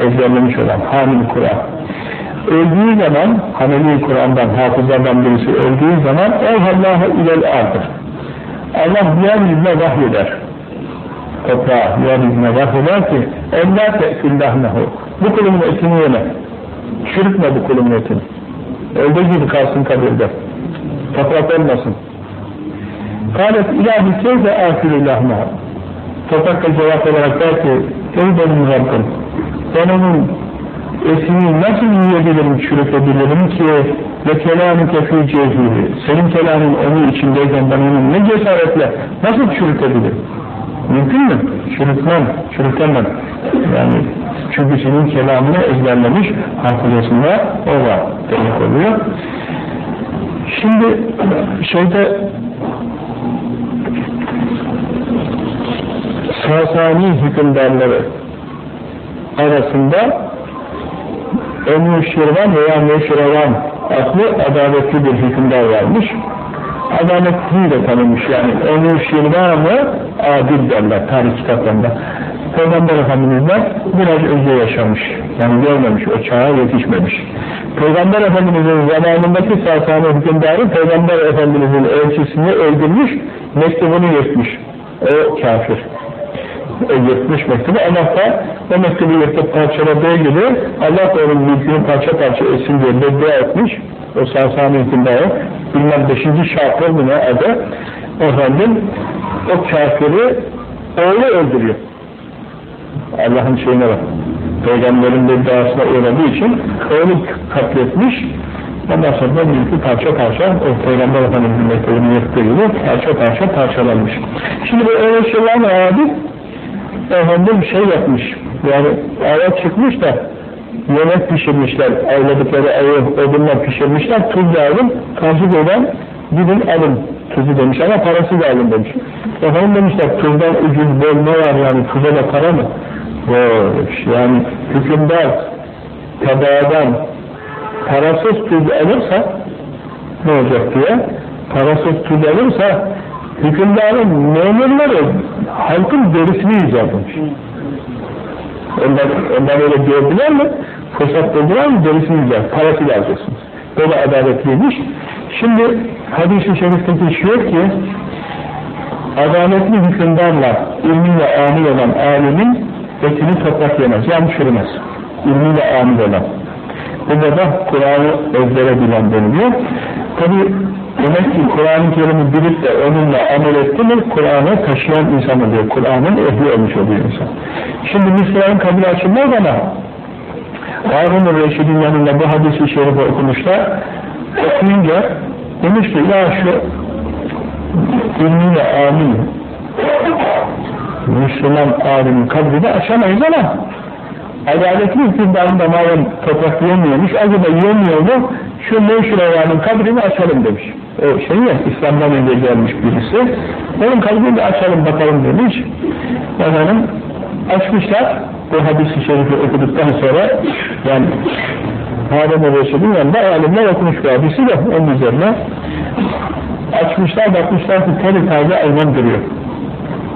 Ezberlemiş olan hamil Kur'an. Öldüğü zaman hamili Kur'an'dan hafızlardan birisi öldüğü zaman Eyvallahu ilel ardır. Allah yeryüzüne vahyeder. Toprağa yeryüzüne vahyeder ki ellâ te'küllâhnehu bu kulumun etini yeme. Çürütme bu kulumun etini. Öldüğü gibi kalsın kabirde. Toprak olmasın. Kâlet ilahi keyfe âkülü lahmeha. Toprak da cevap olarak der ki ey benim Rabbim ben onun etini nasıl yiyebilirim, çürütebilirim ki ve kelamı kefi cehili senin kelamın onun içindeyken ben onu ne cesaretle nasıl çürütebilirim? Mümkün mü? Çürütmem, çürütemem. Yani çünkü senin kelamını ezberlemiş hafızasında o var demek oluyor. Şimdi şeyde Sasani hükümdarları arasında Ebu Şirvan veya Meşrevan adlı adaletli bir hükümdar varmış. Adaletliyi de tanımış yani. Ebu Şirvan'ı adil derler tarih kitaplarında. Peygamber Efendimiz'den biraz önce yaşamış. Yani görmemiş, o çağa yetişmemiş. Peygamber Efendimiz'in zamanındaki Sasani hükümdarı Peygamber Efendimiz'in elçisini öldürmüş, mektubunu yırtmış. O kafir. O yırtmış mektubu. Allah da o mektubu yırtıp parçaladığı gibi Allah da onun mülkünü parça parça etsin diye beddua etmiş. O Sasani hükümdarı bilmem beşinci şartlar mı ne adı efendim o kafiri oğlu öldürüyor. Allah'ın şeyine bak. Peygamberin bedduasına uğradığı için oğlu katletmiş. Ondan sonra da mülkü parça parça o Peygamber Efendimiz'in mektubunu yırttığı gibi parça parça parçalanmış. Şimdi bu öyle şeyler abi efendim şey yapmış yani aya çıkmış da yemek pişirmişler avladıkları ayı odunla pişirmişler tuz alın karşı gelen gidin alın tuzu demiş ama parası da alın demiş efendim demişler tuzdan ucuz bol ne var yani tuza da para mı Boş yani hükümdar tebaadan parasız tuz alırsa ne olacak diye parasız tuz alırsa hükümdarın memurları halkın derisini icap etmiş. Ondan, ondan öyle gördüler mi? Fırsat buldular mı? Derisini icap. Parasıyla alacaksınız. Böyle adaletliymiş. Şimdi hadis-i şerifteki şu ki adaletli hükümdarla ilmiyle amil olan alimin etini toprak yemez. Yani çürümez. İlmiyle amil olan. Burada da Kur'an'ı ezbere bilen deniliyor. Tabi demek ki Kur'an-ı Kerim'i bilip de onunla amel etti mi Kur'an'ı taşıyan insan oluyor. Kur'an'ın ehli olmuş oluyor insan. Şimdi Müslümanın kabul açılmaz ama Harun-ı Reşid'in yanında bu hadisi şerifi okumuşlar. Okuyunca demiş ki ya şu ilmiyle amil Müslüman alimin kabrini açamayız ama adaletli hükümdarında malum toprak yemiyormuş, acaba yemiyor mu? Şu Mevşirevan'ın kabrini açalım demiş. O şey ya, İslam'dan önce gelmiş birisi. Onun kabrini açalım bakalım demiş. Efendim, açmışlar. Bu hadis-i şerifi okuduktan sonra yani Harun-ı Reşid'in yanında alimler okumuş bu hadisi de onun üzerine açmışlar, bakmışlar ki teli taze aynen duruyor.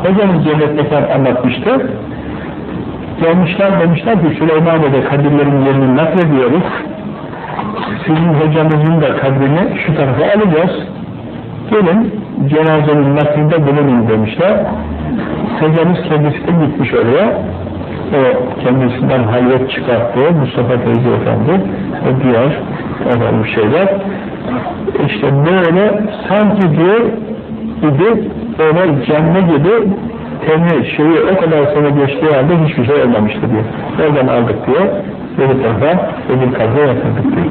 Hocamız cennet mekan anlatmıştı. Gelmişler demişler ki Süleymaniye'de kabirlerin yerini naklediyoruz. Sizin hocamızın da kabrini şu tarafa alacağız. Gelin cenazenin naklinde bulunun demişler. Hocamız kendisi de gitmiş oraya. O kendisinden halvet çıkarttığı Mustafa Teyze Efendi ve diğer efendim şeyler işte böyle sanki diyor idi böyle canlı gibi temi şeyi o kadar sene geçtiği halde hiçbir şey olmamıştı diyor. Oradan aldık diyor. Öbür tarafa öbür kabra yatırdık diyor.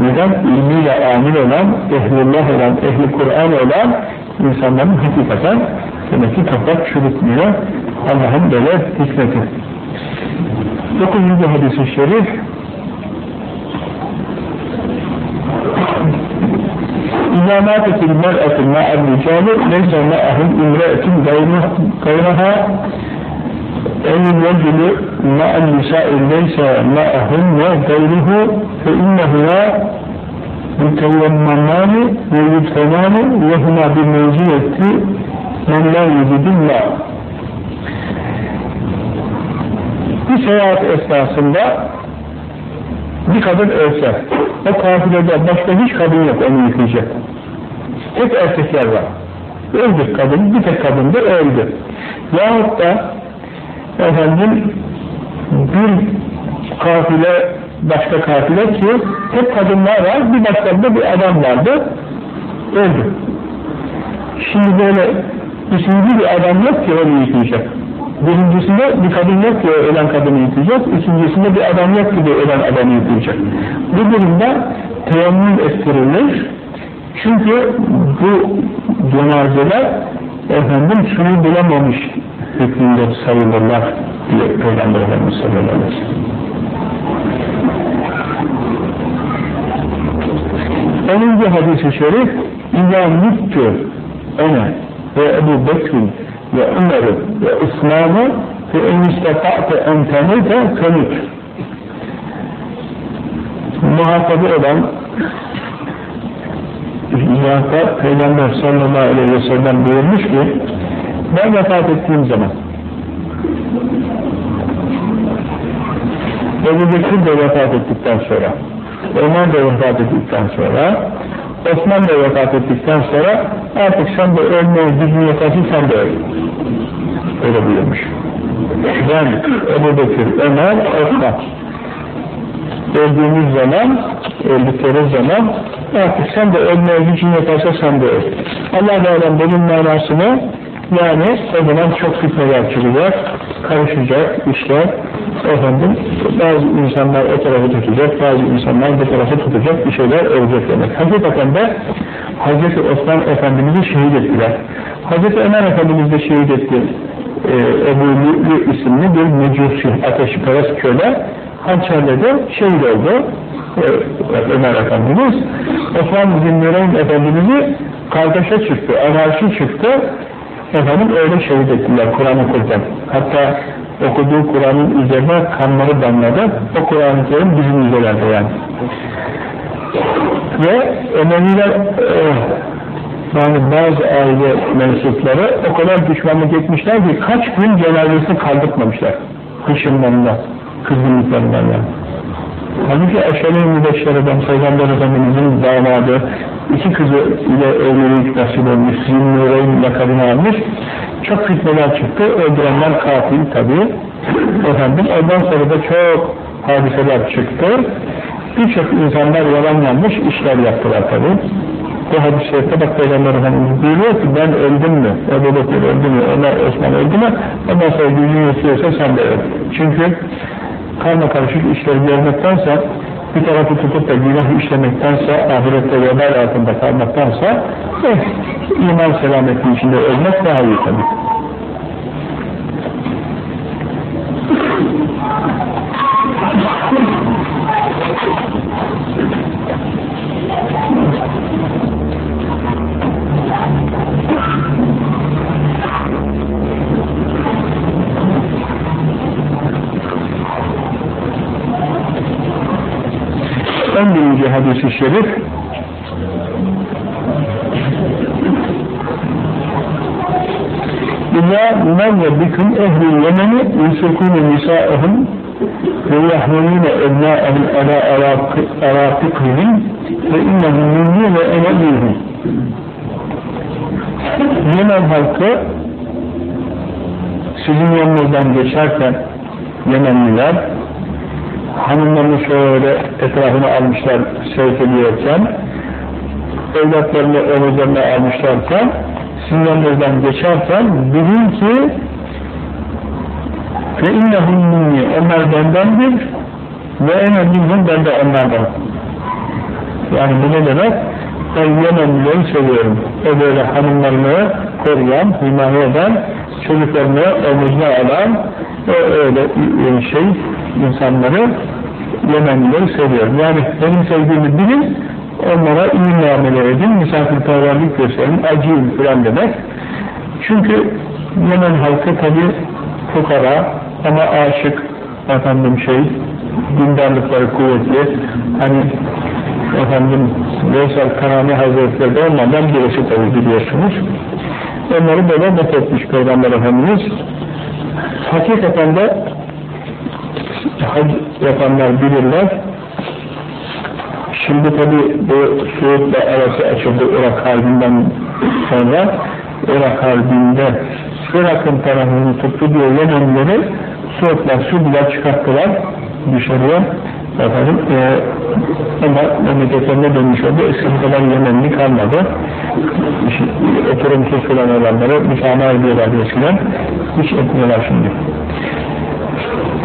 Neden? İlmiyle amil olan, ehlullah olan, ehli Kur'an olan insanların hakikaten demek ki toprak çürütmüyor. Allah'ın böyle hikmeti. Dokuzuncu hadis-i şerif İzâ mâtetil mer'etin ma'al ricâli leyse ma'ahum imre'etin gayraha emin racülü ma'al nisâ'i leyse ma'ahum ve gayruhu mutevemmannâni ve yudfenâni ve huma bir mevziyeti men la yüzidillah bir seyahat esnasında bir kadın ölse o kafilede başka hiç kadın yok onu yıkayacak tek erkekler var. Öldü kadın bir tek kadın da öldü. Yahut da efendim bir kafile başka kafile ki tek kadınlar var bir başka bir adam vardı öldü şimdi böyle üçüncü bir adam yok ki onu yıkayacak Birincisinde bir kadın yok ki ölen kadını yıkayacak, ikincisinde bir adam yok ki de ölen adamı yıkayacak. Bu durumda teyemmüm ettirilir. Çünkü bu cenazeler efendim suyu bulamamış hükmünde sayılırlar diye Peygamber Efendimiz sallallahu aleyhi ve sellem. 10. hadis-i şerif İzâ müttü ene ve Ebu Bekir'in ve Ömer'i ve İslam'ı fe en istata'te en temute temut muhatabı olan İzâhta Peygamber sallallahu aleyhi ve sellem buyurmuş ki ben vefat ettiğim zaman Ebu Bekir de vefat ettikten sonra Ömer de vefat ettikten sonra Osman da vefat ettikten sonra artık sen de gücün yeterse sen de öl. Öyle buyurmuş. Ben Ebu Bekir, Ömer, Osman öldüğümüz zaman, öldükleri zaman artık sen de ölmeye gücün yeterse sen de öl. Allah Teala bunun manasını yani o zaman çok fitneler çıkacak, karışacak işler, efendim, bazı insanlar o tarafı tutacak, bazı insanlar bu tarafı tutacak bir şeyler olacak demek. Hakikaten de Hz. Osman Efendimiz'i şehit ettiler. Hz. Ömer Efendimiz de şehit etti. Ee, Ebu Lü'lü isimli bir mecusi, ateşperest köle hançerledi, şehit oldu. Ee, Ömer Efendimiz. Osman bin Nureyim Efendimiz'i kardeşe çıktı, anarşi çıktı. Efendim öyle şehit ettiler Kur'an okurken. Hatta okuduğu Kur'an'ın üzerine kanları damladı. O Kur'an-ı Kerim bizim üzerinde yani. Ve Emeviler e, yani bazı aile mensupları o kadar düşmanlık etmişler ki kaç gün cenazesini kaldırtmamışlar. Hışımlarından, kızgınlıklarından yani. Halbuki Eşer-i Mübeşşere'den Peygamber Efendimiz'in damadı iki kızı ile evlilik nasip olmuş, Zimnureyn lakabını almış. Çok fitneler çıktı. Öldürenler katil tabi. Efendim, ondan sonra da çok hadiseler çıktı. Birçok insanlar yalan işler yaptılar tabi. Bu hadis-i şerifte bak Peygamber Efendimiz buyuruyor ki ben öldüm mü? Ebu Bekir öldü mü? Ömer Osman öldü mü? Ondan sonra gücün yetiyorsa sen de öl. Çünkü karma karışık işleri görmektense bir tarafı tutup da günah işlemektense ahirette vebal altında kalmaktansa eh, iman selameti içinde ölmek daha iyi tabii. Hadis-i şerif. İlla merve biküm ehlül yemeni yusukûne nisâehum ve yahmelîne ebnâehum alâ arâtıkhihim ve innehum minnî ve enelîhim Yemen halkı sizin yanınızdan geçerken Yemenliler hanımlarını şöyle etrafına almışlar sevk ediyorken evlatlarını omuzlarına almışlarken yanınızdan geçerken bilin ki ve innehum minni onlar bendendir ve ene minhum ben de onlardan Yani bu ne demek? Ben Yemenlileri seviyorum. O böyle hanımlarını koruyan, himaye eden, çocuklarını omuzuna alan, o öyle şey insanları Yemenlileri seviyorum. Yani benim sevdiğimi bilin, onlara iyi muamele edin, misafirperverlik gösterin, acıyın filan demek. Çünkü Yemen halkı tabi fukara ama aşık, efendim şey, dindarlıkları kuvvetli, hani efendim Veysel Karani Hazretleri de olmadan birisi tabi biliyorsunuz. Onları böyle met etmiş Peygamber Efendimiz. Hakikaten de hac yapanlar bilirler. Şimdi tabi bu Suud'la arası açıldı Irak Harbi'nden sonra Irak Harbi'nde Irak'ın tarafını tuttu diyor Yemenlileri Suud'la Suud'la çıkarttılar dışarıya efendim e, ama memleketlerine dönmüş oldu eskisi kadar Yemenli kalmadı oturumsuz falan olanları müsamaha ediyorlar eskiden hiç etmiyorlar şimdi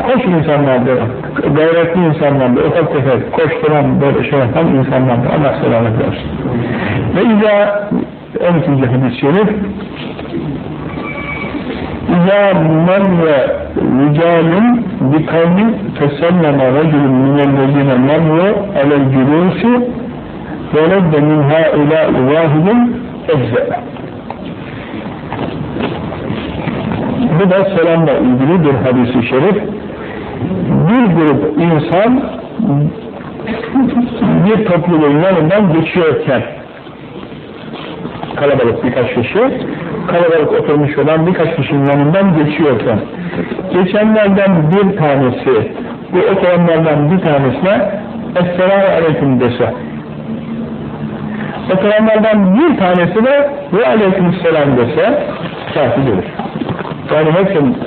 hoş insanlardı, gayretli insanlardı, ufak tefek, koşturan, böyle şey yapan insanlardı. Allah selamet versin. Ve İzâ 12. hadis-i şerif İzâ merve ricalun bi kavmin feselleme racülün minellezine merve alel cülûsi veledde min hâulâ vâhidin ecze. Bu da selamla ilgili bir hadis-i şerif bir grup insan bir topluluğun yanından geçiyorken kalabalık birkaç kişi. Kalabalık oturmuş olan birkaç kişinin yanından geçiyorken. Geçenlerden bir tanesi bu oturanlardan bir tanesine Esselamu Aleyküm dese. Oturanlardan bir tanesi de ve Aleyküm Selam dese kafi gelir. Yani hepsinin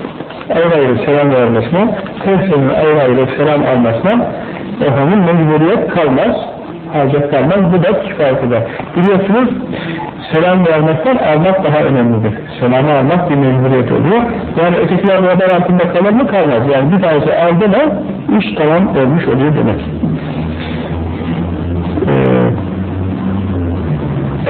ayrı ayrı selam vermesine, hepsinin ayrı ayrı selam almasına efendim mecburiyet kalmaz, hacet kalmaz, bu da kifayet eder. Biliyorsunuz, selam vermekten almak daha önemlidir. Selamı almak bir mecburiyet oluyor. Yani ötekiler radar altında kalır mı kalmaz. Yani bir tanesi aldı mı, iş tamam olmuş oluyor demek. Ee,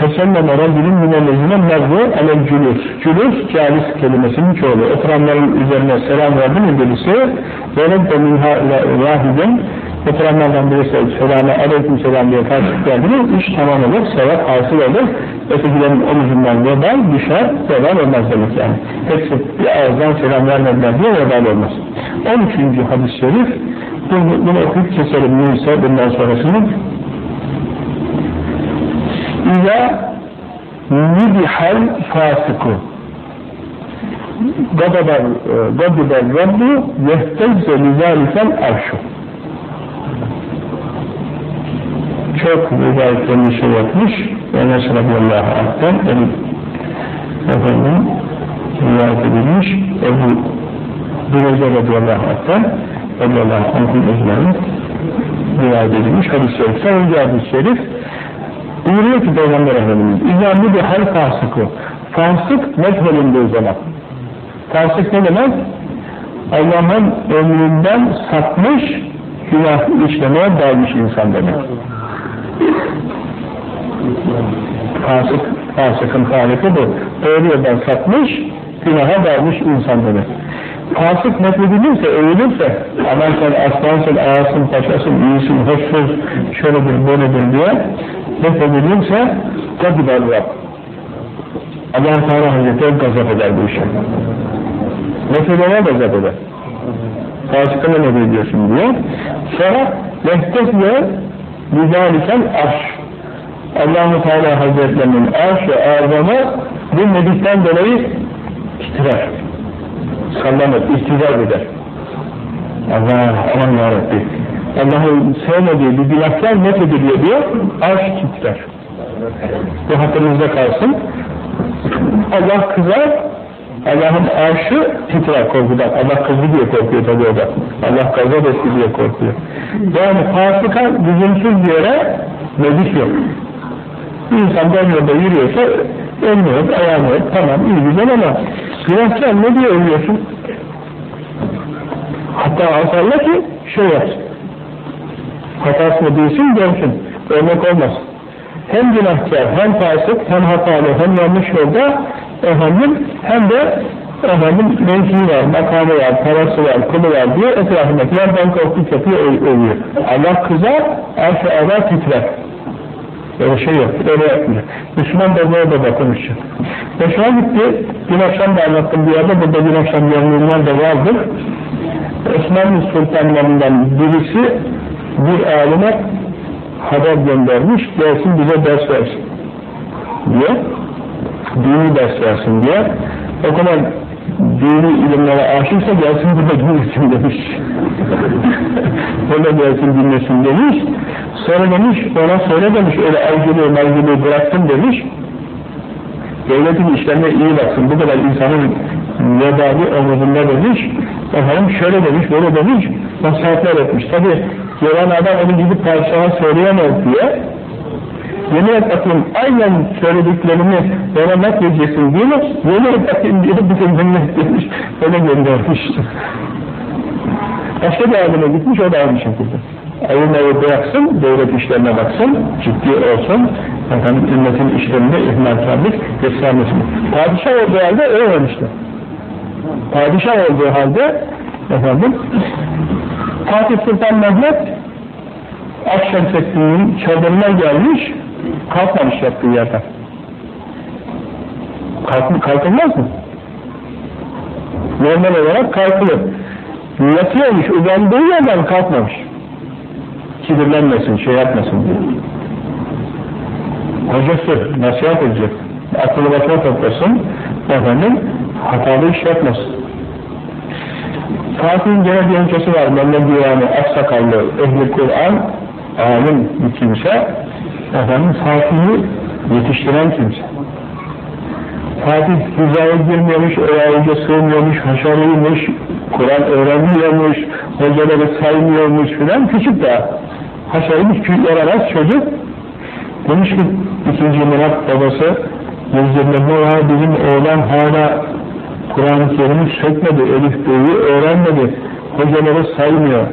teselleme racülün minellezine mervu alel cülüs. Cülüs, calis kelimesinin çoğulu. Oturanların üzerine selam verdi mi birisi, veledde minha ile vahidin, oturanlardan birisi selamı aleyküm selam diye karşılık verdi mi, iş tamam olur, sevap hasıl olur, ötekilerin omuzundan vebal düşer, vebal olmaz demek yani. Hepsi bir ağızdan selam vermediler diye vebal olmaz. 13. hadis-i şerif, bunu, bunu okuyup keselim neyse bundan sonrasını. İza nidihal fasiku gadiber Rabbu yehtezze lizalikel arşu çok rivayetlerini şey yapmış. Enes radıyallahu anh'ten efendim rivayet edilmiş. Ebu Durece radıyallahu anh'ten radıyallahu anh'ın ecmaîn rivayet edilmiş hadis-i şerif. Sonuncu hadis-i şerif. Buyuruyor ki Peygamber Efendimiz İzâ bir hal fasıkı fasık metholünde zaman fasık ne demek? Allah'ın ömründen sapmış günah işlemeye dalmış insan demek. Fasık, fasıkın halifi bu. Doğru yoldan sapmış günaha dalmış insan demek. Fasık metledilirse, övülürse aman sen aslansın, ağasın, paşasın, iyisin, hoşsuz, şöyledir, böyledir diye metledilirse gadiber Rab Allah Teala Hazretleri gazap eder bu işe. Metledene gazap eder fasıkına ne ediyorsun diye sonra lehtesle lidaliken arş Allah-u Teala Hazretlerinin arş-ı azamı bilmedikten dolayı titrer sallanır, ihtizar eder. Allah, aman yarabbi. Allah'ın sevmediği bir günahkar net ediliyor diyor, arş titrer. Bu hatırınızda kalsın. Allah kızar, Allah'ın arşı titrer korkudan. Allah kızdı diye korkuyor tabi o da. Allah gazap etti diye korkuyor. Yani fasıka bir yere medik yok. Bir insan ben yolda yürüyorsa elini öp, ayağını öp, tamam iyi güzel ama günahkar ne diye ölüyorsun? Hatta asarla ki şey. Hatasını bilsin, görsün. örnek olmaz. Hem günahkar, hem fasık, hem hatalı, hem yanlış yolda efendim, hem de efendim mevki var, makamı var, parası var, kulu var diye etrafındaki yerden korktuk yapıyor, övüyor. Allah kızar, arş-ı Allah titrer. Öyle şey yok, öyle yapmıyor. Müslüman da böyle bakılmıştır. Hoşuma gitti, dün akşam da anlattım bir yerde, burada dün akşam yanılımlar da vardır. Osmanlı sultanlarından birisi bir alime haber göndermiş, gelsin bize ders versin diye, dini ders versin diye. O kadar dini ilimlere aşıksa gelsin burada dinlesin demiş. o da gelsin dinlesin demiş. Sonra demiş, ona söyle demiş, öyle algılığı malgılığı bıraktım demiş. Devletin işlerine iyi baksın, bu kadar insanın vebali omuzunda demiş. Efendim şöyle demiş, böyle demiş, nasihatler etmiş. Tabi gelen adam onu gidip padişaha söyleyemez diye yemin et bakayım aynen söylediklerini bana nakledeceksin değil mi? Yemin et bakayım diye bütün dinlet demiş. Öyle göndermiştir. Başka bir alime gitmiş o da aynı şekilde. Evine bıraksın, devlet işlerine baksın, ciddi olsun, efendim ümmetin işlerinde ihmalkarlık göstermesin. Padişah olduğu halde öğrenmişti. Padişah olduğu halde efendim Fatih Sultan Mehmet Akşemseddin'in çadırına gelmiş, kalkmamış yattığı yerden. Kalk, kalkılmaz mı? Normal olarak kalkılır. Yatıyormuş, uzandığı yerden kalkmamış. Kibirlenmesin, şey yapmasın diye. Hocası nasihat edecek. Akıllı başına toplasın, efendim, hatalı iş yapmasın. Fatih'in gene bir öncesi var, Mehmet Divanı, Aksakallı, Ehli Kur'an, alim bir kimse, efendim Fatih'i yetiştiren kimse. Fatih hizaya girmemiş, öğrenci sığmıyormuş, haşarıymış, Kur'an öğrenmiyormuş, hocaları saymıyormuş filan, küçük daha. Haşarıymış, yaramaz çocuk. Demiş ki ikinci Murat babası, gözlerinde var bizim oğlan hala Kur'an-ı Kerim'i sökmedi, Elif Bey'i öğrenmedi, hocaları saymıyor.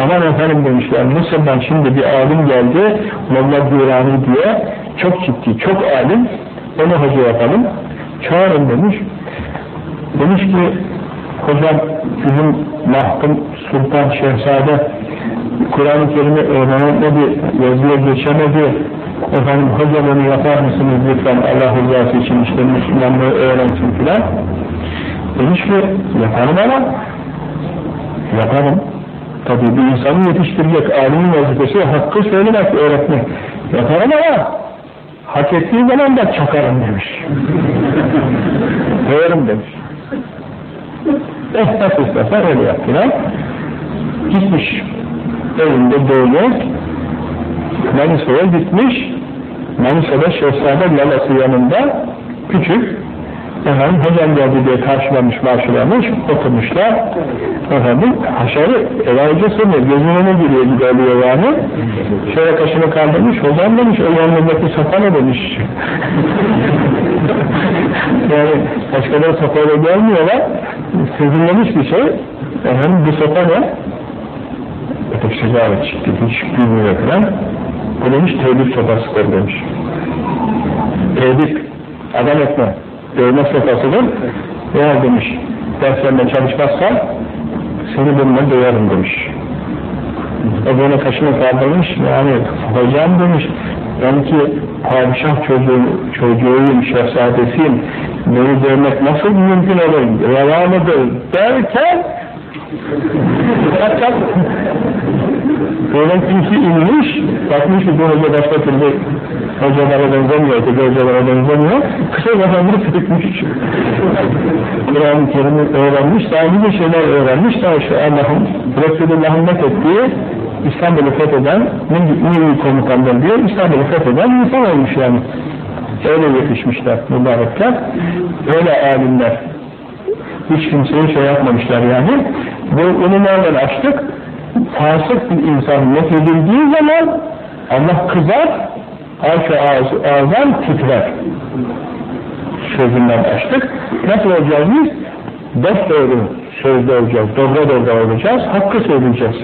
Aman efendim demişler, Mısır'dan şimdi bir alim geldi, Molla Gürani diye, çok ciddi, çok alim, onu hoca yapalım, çağırın demiş. Demiş ki, hocam bizim mahkum Sultan Şehzade Kur'an-ı Kerim'i öğrenemedi, yazıya geçemedi, efendim hocam onu yapar mısınız lütfen Allah rızası için işte Müslümanlığı öğrensin filan. Demiş ki yaparım ama yaparım. Tabi bir insanı yetiştirecek alimin vazifesi hakkı söylemek, öğretmek. Yaparım ama hak ettiği zaman da çakarım demiş. Döverim demiş. Eh nasıl istersen öyle yap filan. Gitmiş evinde böyle Manisa'ya gitmiş Manisa'da Şehzade Lalası yanında küçük efendim hocam geldi diye karşılamış karşılamış oturmuşlar efendim haşarı elaycı sınır gözüne ne giriyor gibi oluyor yani? Şöyle kaşını kaldırmış hocam demiş o yanındaki sapana demiş. Yani başkaları sapayla gelmiyorlar sezilmemiş bir şey efendim bu sopa ne? Öteki evet çıktı hiç bilmiyor falan. Bu demiş tevhid sopasıdır demiş. Tevhid adam etme dövme sopasıdır eğer demiş derslerine çalışmazsan seni bununla döverim demiş. O böyle kaşını kaldırmış yani hocam demiş. Ben ki padişah çocuğu, çocuğuyum, şehzadesiyim. Beni dövmek nasıl mümkün olur? Reva mıdır derken böyle kimse inmiş bakmış ki bu hoca başka türlü hocalara benzemiyor, öteki hocalara benzemiyor. Kısa zamanları sıkmış Kur'an-ı Kerim'i öğrenmiş daha bir şeyler öğrenmiş. Daha işte Allah'ın Resulullah'ın net ettiği İstanbul'u fetheden milli komutanlar diyor İstanbul'u fetheden insan olmuş yani. Öyle yetişmişler mübarekler. Öyle alimler. Hiç kimseye şey yapmamışlar yani. Bu onu nereden açtık fasık bir insan nefedildiği zaman Allah kızar arş-ı azam titrer sözünden açtık nasıl olacağız biz? dost doğru sözde olacağız, dobra dobra olacağız, hakkı söyleyeceğiz.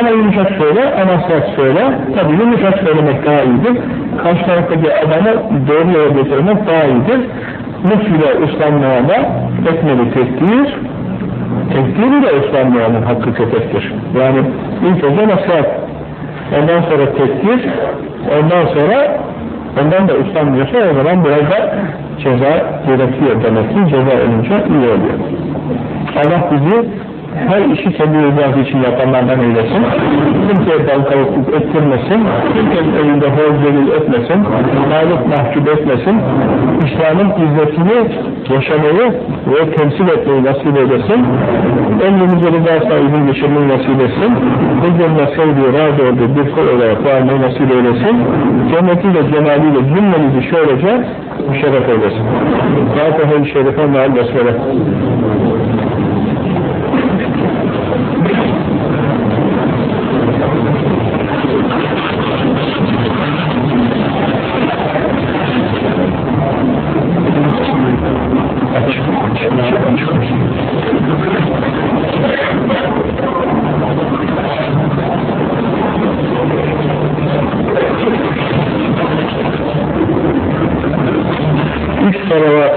Ama yumuşak söyle, anahtar söyle. Tabi yumuşak söylemek daha iyidir. Karşı taraftaki adamı doğru yola getirmek daha iyidir. Lütfüyle uslanmaya da etmeli tekdir. Tekdiri de uslanmayanın hakkı köpektir. Yani ilk önce nasihat. Ondan sonra tekdir. Ondan sonra ondan da uslanmıyorsa o zaman biraz da ceza gerekiyor demek ki ceza olunca iyi oluyor. Allah bizi her işi kendi rızası için yapanlardan eylesin. Kimseye balkalıklık ettirmesin. Kimsenin önünde hor etmesin. Mağlup mahcup etmesin. İslam'ın izzetini yaşamayı ve temsil etmeyi nasip eylesin. Ömrümüzü rıza sahibini geçirmeyi nasip etsin. Cennet sevdiği, razı olduğu bir kul olarak varmayı nasip eylesin. Cennetiyle, cemaliyle cümlemizi şöylece şeref eylesin. Fatiha-i Şerife meal besmele.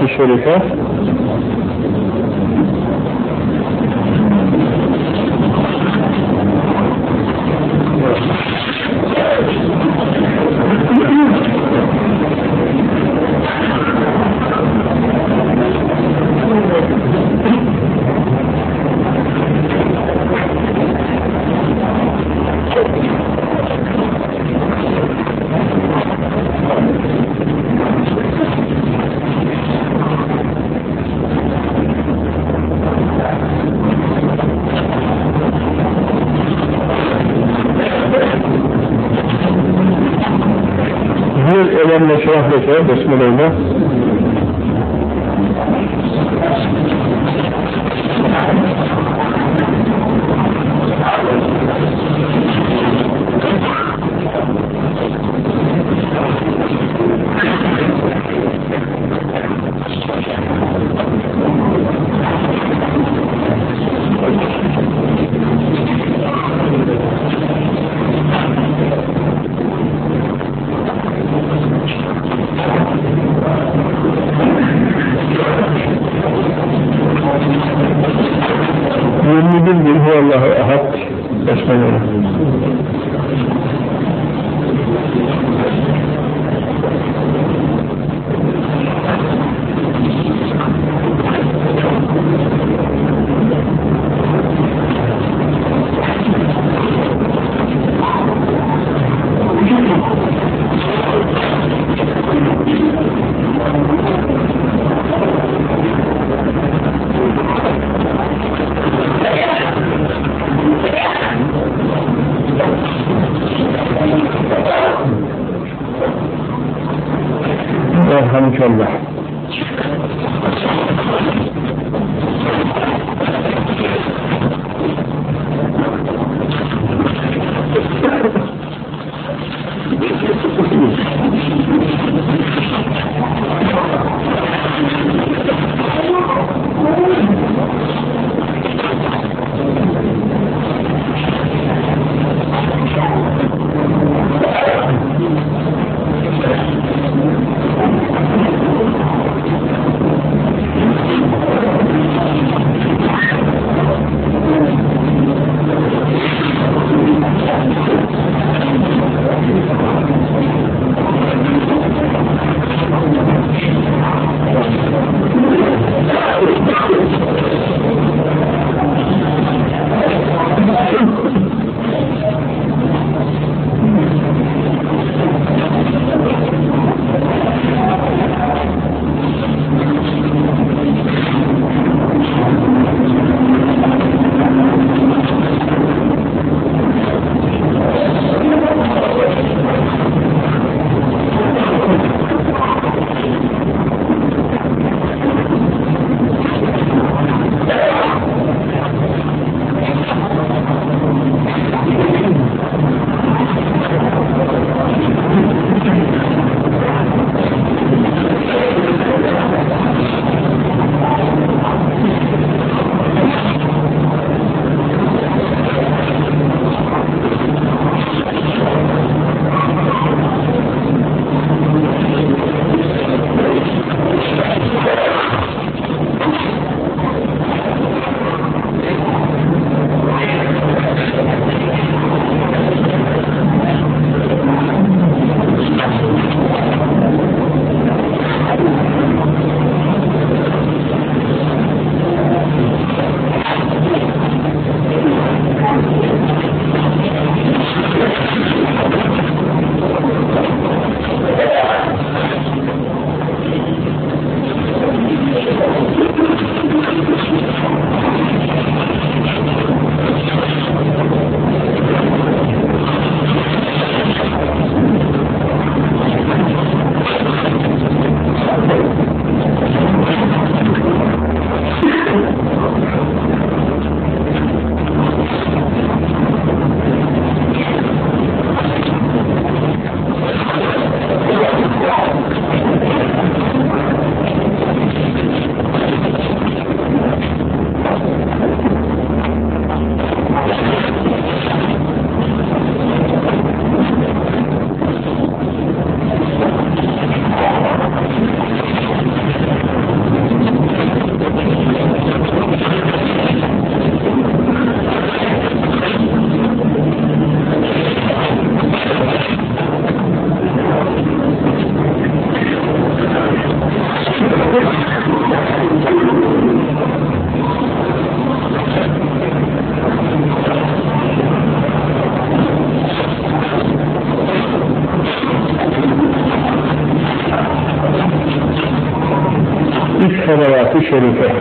Salavat-ı şerife bir Miranda, se me engano. شريكه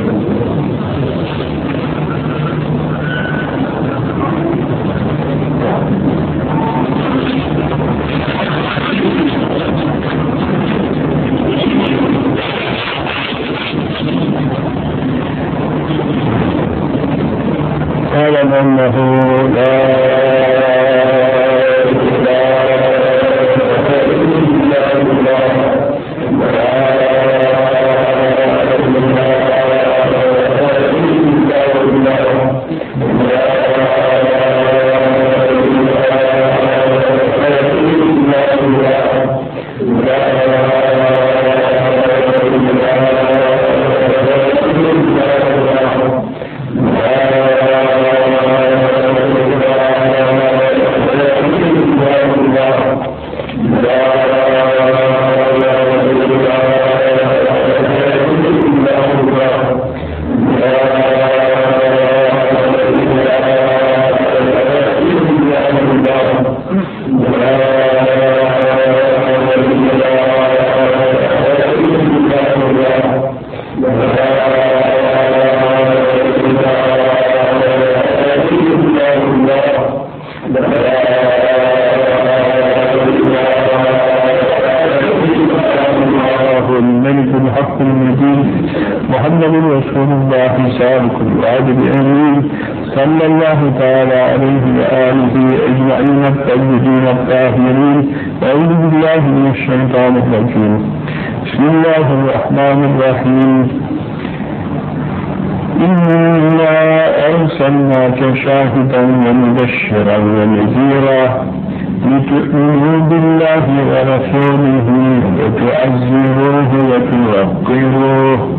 الامين صلى الله تعالى عليه وآله أجمعين الطيبين الطاهرين. أعوذ بالله من الشيطان الرجيم. بسم الله الرحمن الرحيم. إنا أرسلناك شاهدا ومبشرا ونذيرا لتؤمنوا بالله ورسوله وتعزروه وتوقروه.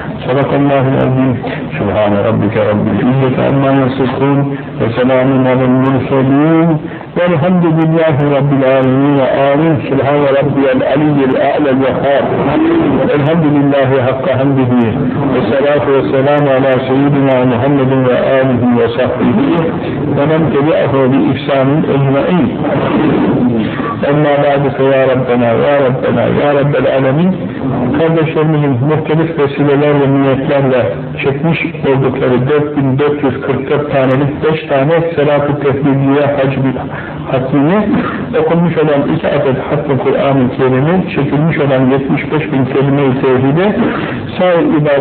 صدق الله العظيم. سبحان ربك رب العزة عما يصفون وسلام على المرسلين. والحمد لله رب العالمين آمين. سبحان ربي العلي الأعلى الوهاب. الحمد لله حق حمده والصلاة والسلام على سيدنا محمد وآله وصحبه. ومن تبعه بإحسان أجمعين. أما بعد فيا ربنا يا ربنا يا رب العالمين. kardeşlerimizin muhtelif vesileler ve niyetlerle çekmiş oldukları 4444 tanelik 5 tane Selat-ı Tehdiliye Hacbi hatmini okunmuş olan iki adet hakkı Kur'an-ı Kerim'i çekilmiş olan 75 bin kelime-i tevhide sair ibadet